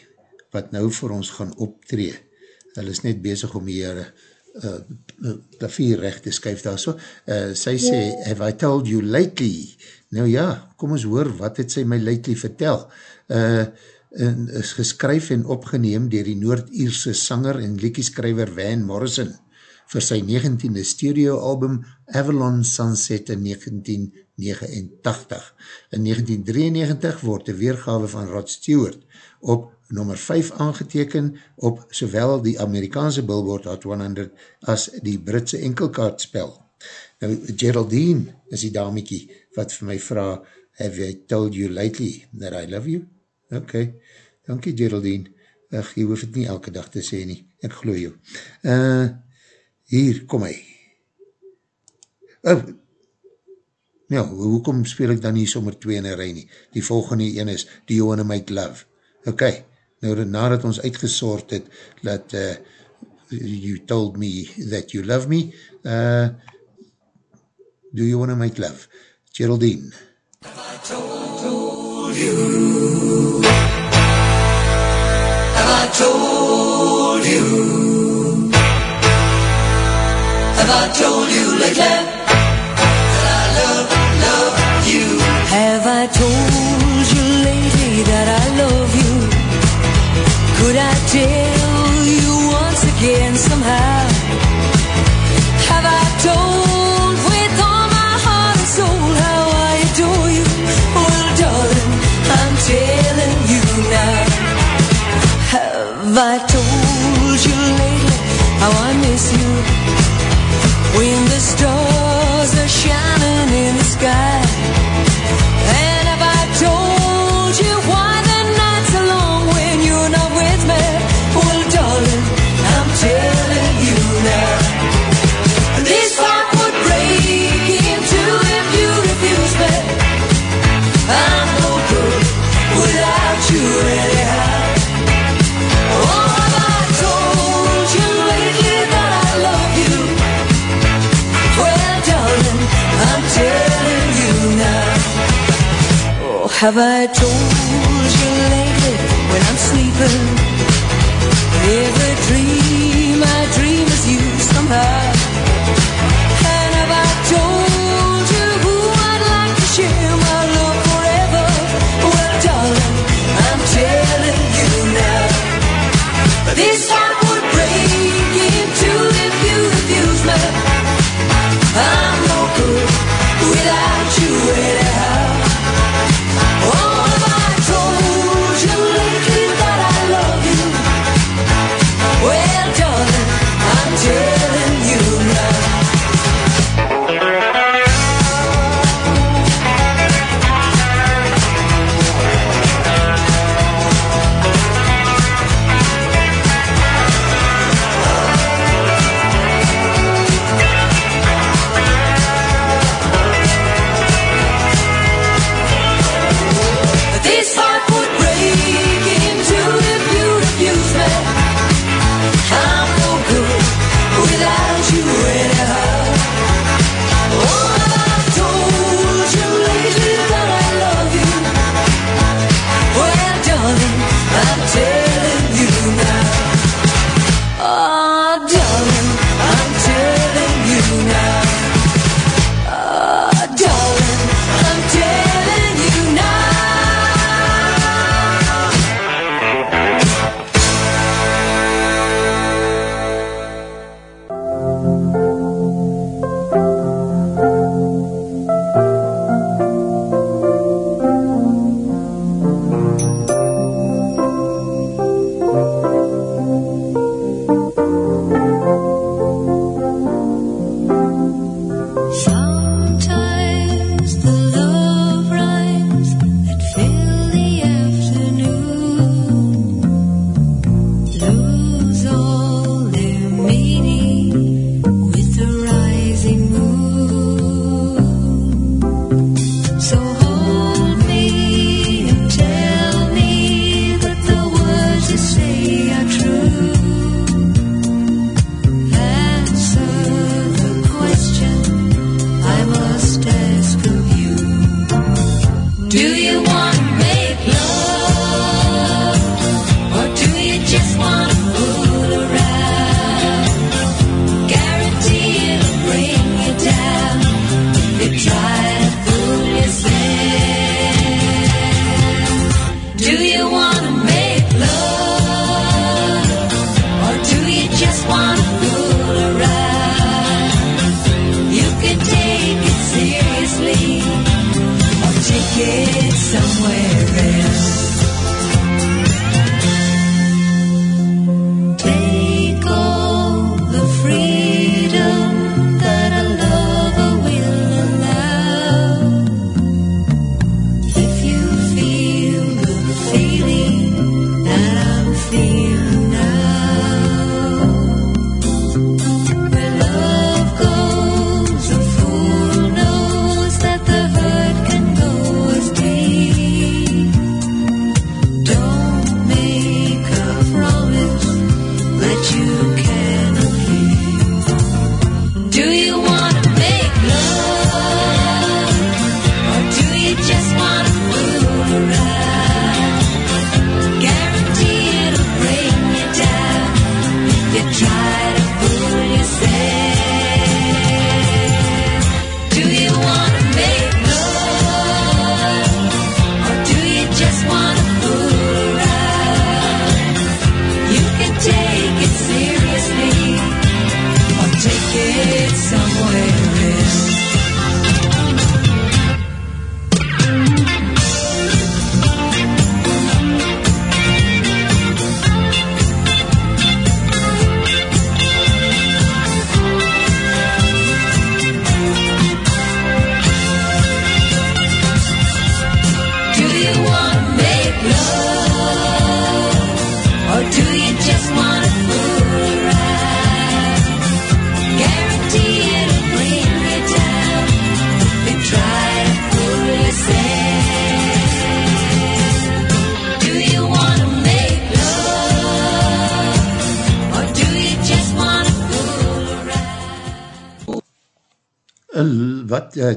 wat nou vir ons gaan optree. Hulle is net bezig om hier uh, klavier recht te skuif daar so. Uh, sy sê, have I told you lately? Nou ja, kom ons hoor, wat het sy my lately vertel? Uh, en is geskryf en opgeneem dier die Noord-Ierse sanger en liekieskryver Van Morrison vir sy 19e studioalbum Avalon Sunset in 1989. In 1993 word die weergawe van Rod Stewart op nummer 5 aangeteken op sowel die Amerikaanse Billboard Hot 100 as die Britse enkelkaartspel. Nou, Geraldine is die damiekie wat vir my vraag, have I told you lately that I love you? Ok, dankie Geraldine. Ach, jy hoef het nie elke dag te sê nie, ek glo jou. Uh, hier, kom hy. Oh, ja, hoekom speel ek dan nie sommer twee in een rij nie? Die volgende een is, do you wanna make love? Ok, nou nadat ons uitgesoord het, dat uh, you told me that you love me, uh, do you wanna make love? Geraldine. told you? Have I told you? Have I told you lately that I love, love you? Have I told you Have have I told you lately when I'm sleeping?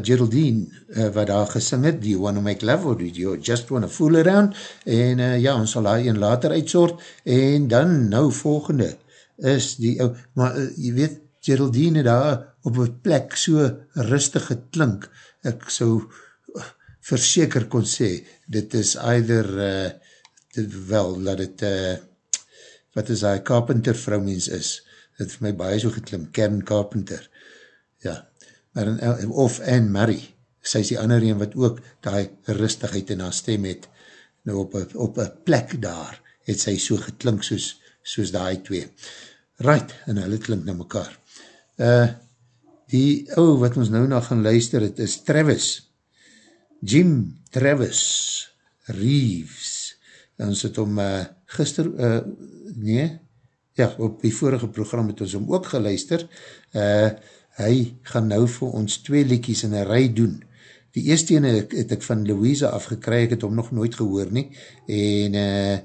Geraldine, uh, wat daar gesing het, Do you wanna make love or do you just wanna fool around? En uh, ja, ons sal daar een later uitsort. En dan nou volgende is die, ou, maar uh, jy weet, Geraldine daar op een plek so rustig geklink. Ek so uh, verseker kon sê, dit is either, uh, dit, wel, dat het, uh, wat is hy, carpenter vrouwmens is. Het vir my baie so geklim, Kern Carpenter. Ja, maar in, el- of Anne Murray, sy is die ander een wat ook die rustigheid in haar stem het, nou op een, op een plek daar, het sy so geklink soos, soos die twee. Right, en hulle klink na mekaar. Uh, die ou wat ons nou na gaan luister, het is Travis, Jim Travis Reeves, ons het om uh, gister, uh, nee, ja, op die vorige program het ons om ook geluister, uh, hy gaan nou vir ons twee liekies in een rij doen. Die eerste ene het, het ek van Louisa afgekry, ek het hom nog nooit gehoor nie, en uh,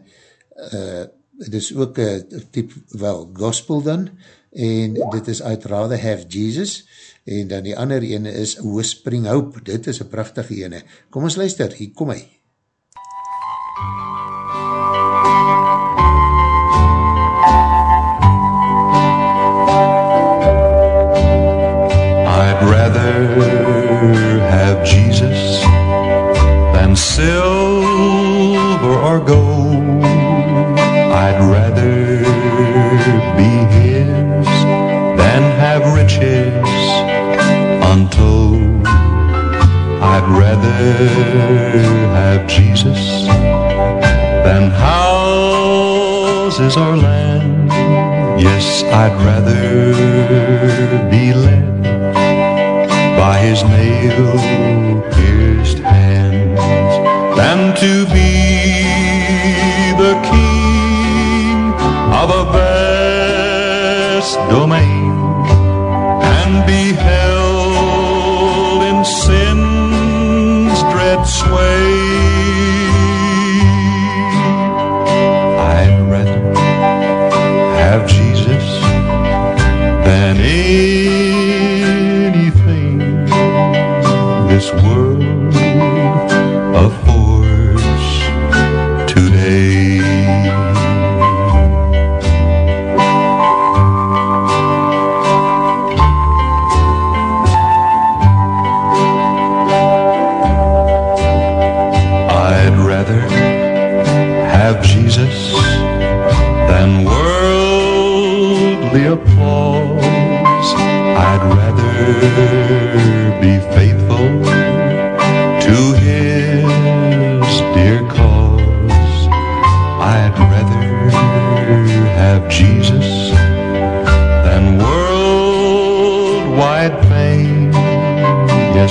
uh, het is ook een type, wel, gospel dan, en dit is I'd Rather Have Jesus, en dan die ander ene is Whispering Hope, dit is een prachtige ene. Kom ons luister, hier kom hy. I'd rather have Jesus than silver or gold. I'd rather be his than have riches untold. I'd rather have Jesus than houses or land. Yes, I'd rather be led by his nail-pierced hands than to be the king of a vast domain and be held in sin's dread sway. I'd rather have Jesus than any.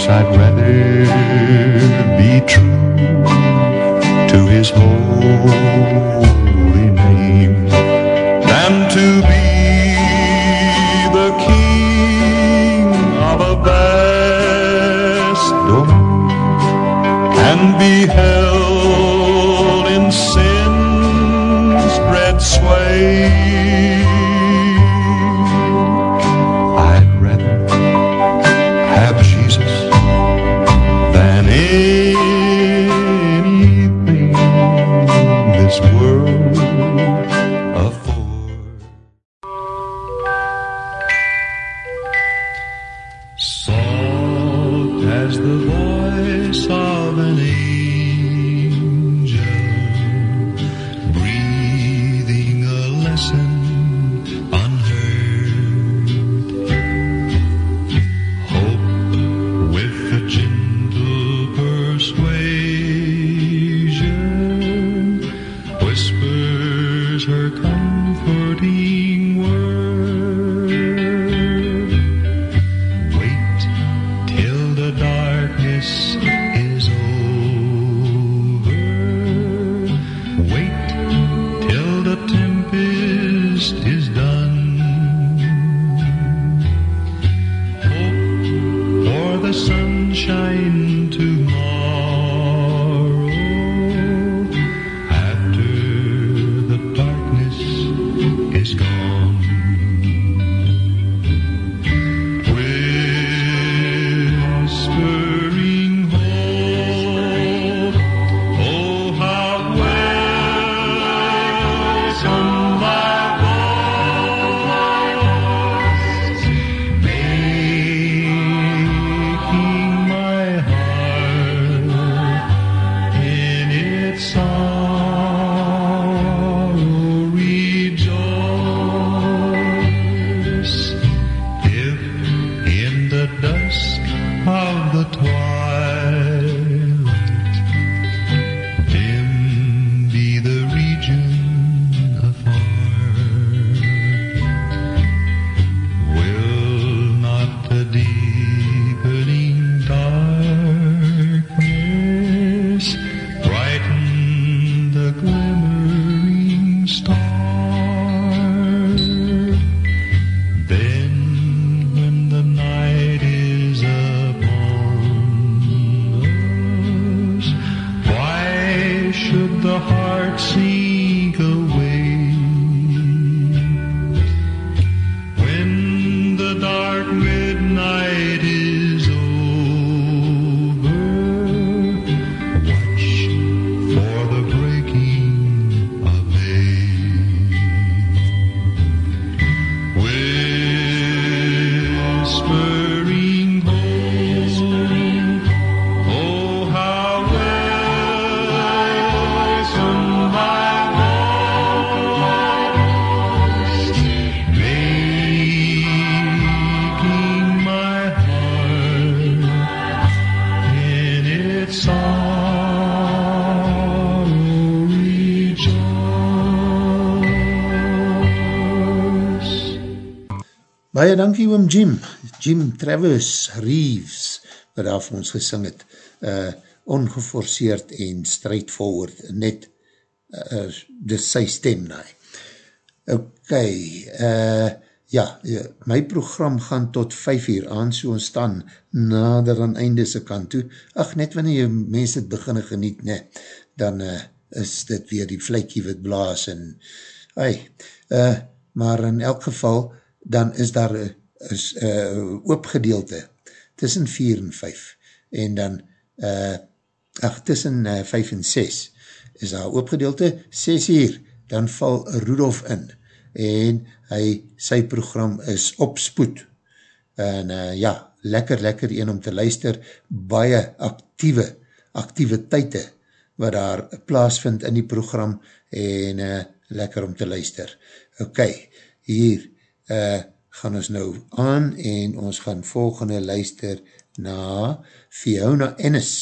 I'd read Baie dankie oom Jim, Jim Travis Reeves, wat daar vir ons gesing het, uh, ongeforceerd en straightforward, net, uh, dit sy stem naai. Ok, uh, ja, my program gaan tot 5 uur aan, so ons staan nader aan einde se kant toe. Ach, net wanneer jy mense het beginne geniet, ne, dan uh, is dit weer die vlijkie wat blaas en, ai, uh, maar in elk geval, dan is daar een is, uh, oopgedeelte tussen 4 en 5 en dan uh, ach, tussen uh, 5 en 6 is daar oopgedeelte 6 uur, dan val Rudolf in en hy, sy program is opspoed en uh, ja, lekker lekker een om te luister, baie actieve activiteite wat daar plaasvind in die program en uh, lekker om te luister. Ok, hier uh, gaan ons nou aan en ons gaan volgende luister na Fiona Ennis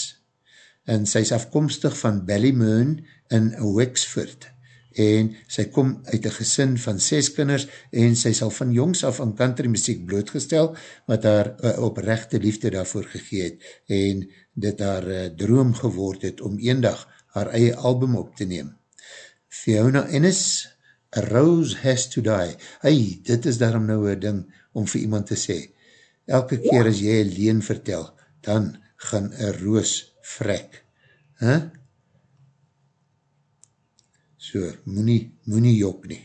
en sy is afkomstig van Ballymoon in Wexford en sy kom uit een gesin van ses kinders en sy sal van jongs af aan country muziek blootgestel wat haar uh, oprechte liefde daarvoor gegeet en dit haar uh, droom geword het om eendag haar eie album op te neem. Fiona Ennis, A Rose Has To Die. Hey, dit is daarom nou een ding om vir iemand te sê. Elke keer as jy een leen vertel, dan gaan een roos vrek. Huh? So, moenie, moenie jok nie.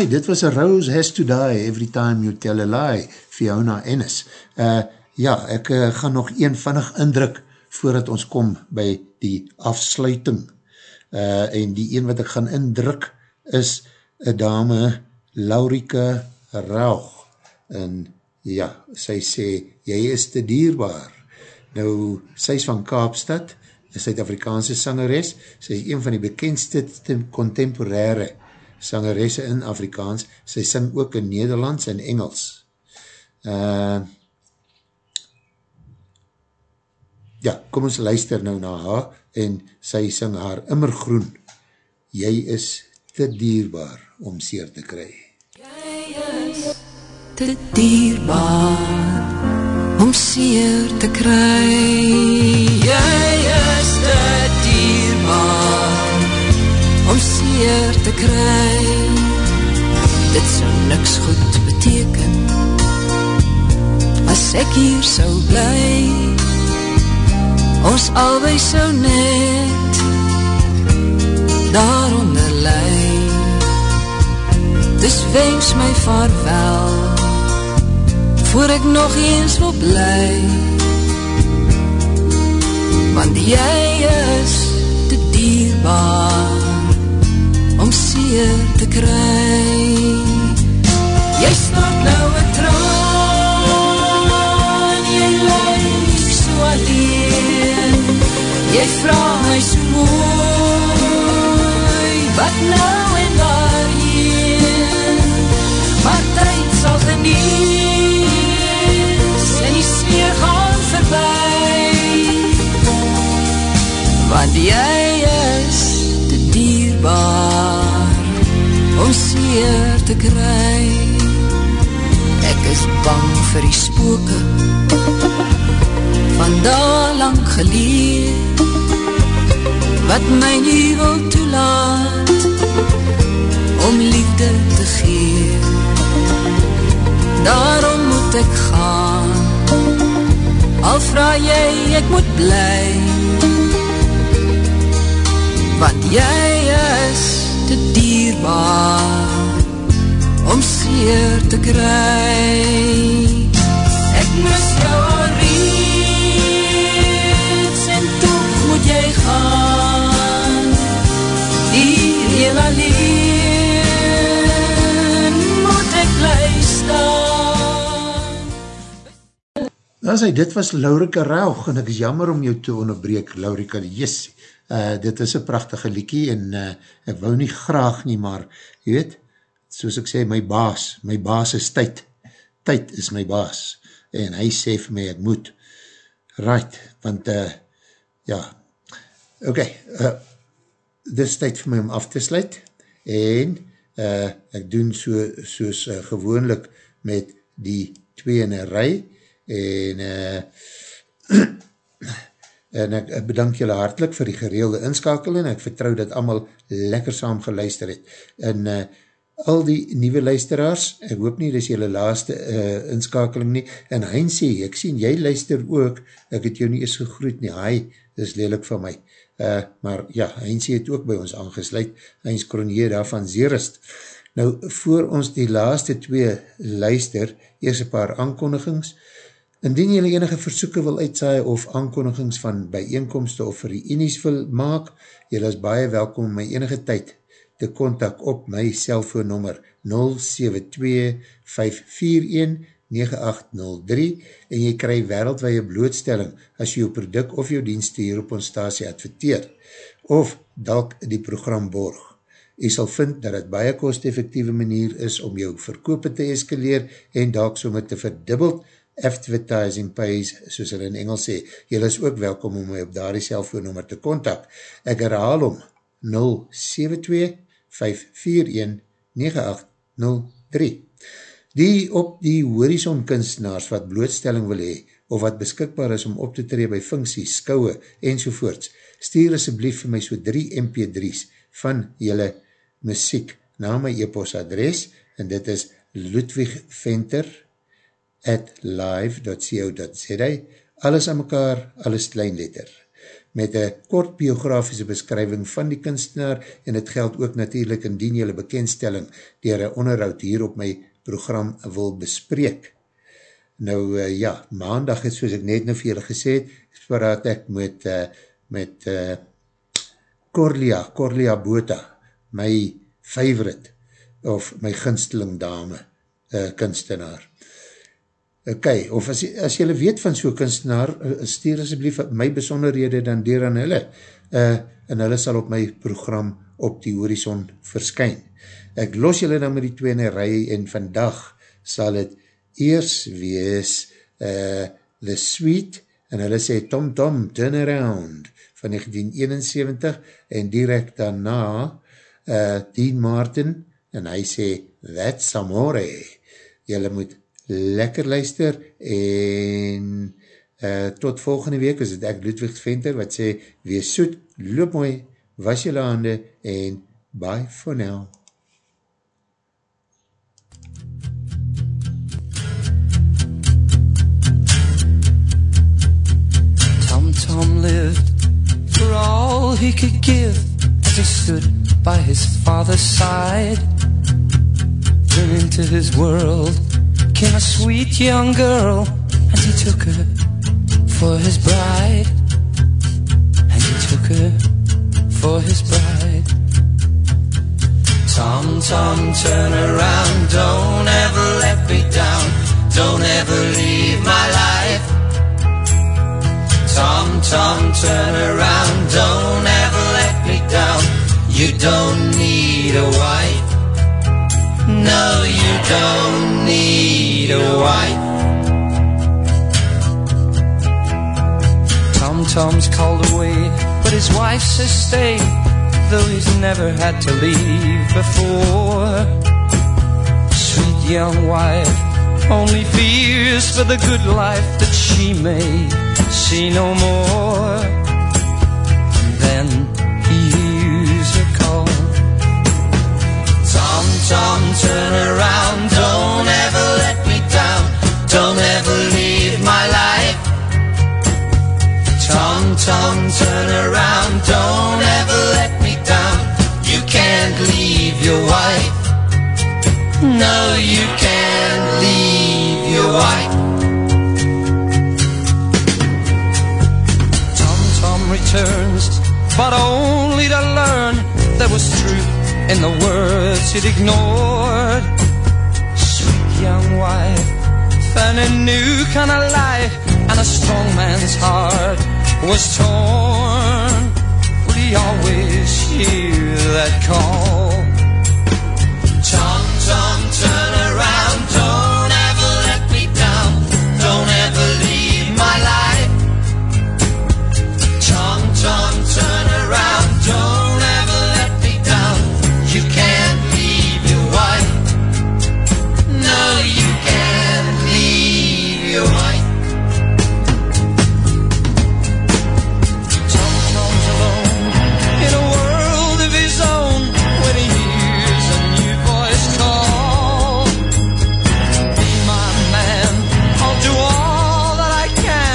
As hy, dit was a rose has to die every time you tell a lie, Fiona Ennis. Uh, ja, ek uh, gaan nog een vannig indruk voordat ons kom by die afsluiting. Uh, en die een wat ek gaan indruk is een dame, Laurike Rauch. En ja, sy sê, jy is te dierbaar. Nou, sy is van Kaapstad, een Suid-Afrikaanse sangeres, sy is een van die bekendste contemporaire sangeresse in Afrikaans, sy sing ook in Nederlands en Engels. Uh, ja, kom ons luister nou na haar en sy sing haar immergroen. Jy is te dierbaar om seer te kry. te dierbaar om seer te kry. Jy is te dierbaar om seer te kry. Dit sou niks goed beteken as ek hier sou bly. Ons albei sou net daaronder lei. Dis wens my vaarwel voor ek nog eens wil bly want jy is te dierbaar om seer te kry. Jy stort nou een traan jy lyk so alleen. Jy vraag my so mooi wat nou en waarheen? Maar tyd sal genees en die sneeuw gaan verby. Want jy dierbaar om seer te kry. Ek is bang vir die spooke van daar lang geleed wat my nie wil toelaat om liefde te gee. Daarom moet ek gaan. Al vraag jy ek moet bly. Want jy dierbaar om seer te kry. Ek mis jou Dan sê, dit was Laurika Raug, [laughs] en ek is jammer om jou te onderbreek, Laurika, yes, uh, dit is een prachtige liekie, en uh, ek wou nie graag nie, maar, jy weet, soos ek sê, my baas, my baas is tyd, tyd is my baas, en hy sê vir my, ek moet, right, want, uh, ja, ok, uh, dit is tyd vir my om af te sluit, en uh, ek doen so, soos uh, gewoonlik met die twee in een rij, en uh, [clears throat] en ek bedank julle hartlik vir die gereelde inskakeling, ek vertrou dat allemaal lekker saam geluister het, en uh, al die nieuwe luisteraars, ek hoop nie, dis julle laaste uh, inskakeling nie, en Hein sê, ek sien, jy luister ook, ek het jou nie eens gegroet nie, hy, dis lelik van my, uh, maar ja, Hein sê het ook by ons aangesluit, Heinz Kronier daar van Zerist, nou, voor ons die laaste twee luister, eers een paar aankondigings, Indien jylle enige versoeken wil uitsaai of aankondigings van bijeenkomste of reunies wil maak, jylle is baie welkom om my enige tyd te kontak op my cellfoonnummer 072-541-9803 en jy krij wereldwaie blootstelling as jy jou product of jou dienst hier op ons stasie adverteer of dalk die program borg. Jy sal vind dat het baie kost-effectieve manier is om jou verkoop te eskaleer en dalk sommer te verdubbeld advertising pays, soos hulle in Engels sê, jylle is ook welkom om my op daar die cellfoonnummer te kontak. Ek herhaal om 072-541-9803. Die op die horizon kunstenaars wat blootstelling wil hee, of wat beskikbaar is om op te tree by funksies, skouwe enzovoorts, stuur asjeblief vir my so 3 mp3's van jylle muziek na my e-post adres, en dit is Ludwig Venter at live.co.za alles aan mekaar, alles kleinletter met een kort biografische beskrywing van die kunstenaar en het geld ook natuurlijk indien jylle bekendstelling dier een onderhoud hier op my program wil bespreek. Nou uh, ja, maandag het soos ek net nou vir jylle gesê het, spraat ek met uh, met uh, Corlia, Corlia Bota, my favorite of my ginsteling dame uh, kunstenaar. Ok, of as, as jylle weet van so'n kunstenaar, stuur asjeblief my besonderhede dan dier aan hulle, uh, en hulle sal op my program op die horizon verskyn. Ek los jylle dan met die tweede rij, en vandag sal het eers wees uh, The Sweet en hulle sê Tom Tom Turn Around van 1971 en direct daarna uh, Dean Martin en hy sê That's Amore julle moet lekker luister en uh, tot volgende week is het ek Ludwig Venter wat sê wees soet, loop mooi was julle hande en bye for now Tom Tom lived for all he could give as he stood by his father's side. Then into his world came a sweet young girl, and he took her for his bride. And he took her for his bride. Tom, Tom, turn around, don't ever let me down, don't ever leave my life. Tom, Tom, turn around, don't ever let me down. You don't need a wife. No, you don't need a wife. Tom Tom's called away, but his wife says stay, though he's never had to leave before. Sweet young wife only fears for the good life that she may see no more. And then Tom, turn around, don't ever let me down, don't ever leave my life. Tom, Tom, turn around, don't ever let me down. You can't leave your wife. No, you can't leave your wife. Tom Tom returns, but only to learn there was truth in the words he'd ignored. Sweet young wife found a new kind of life, and a strong man's heart was torn. Would he always hear that call?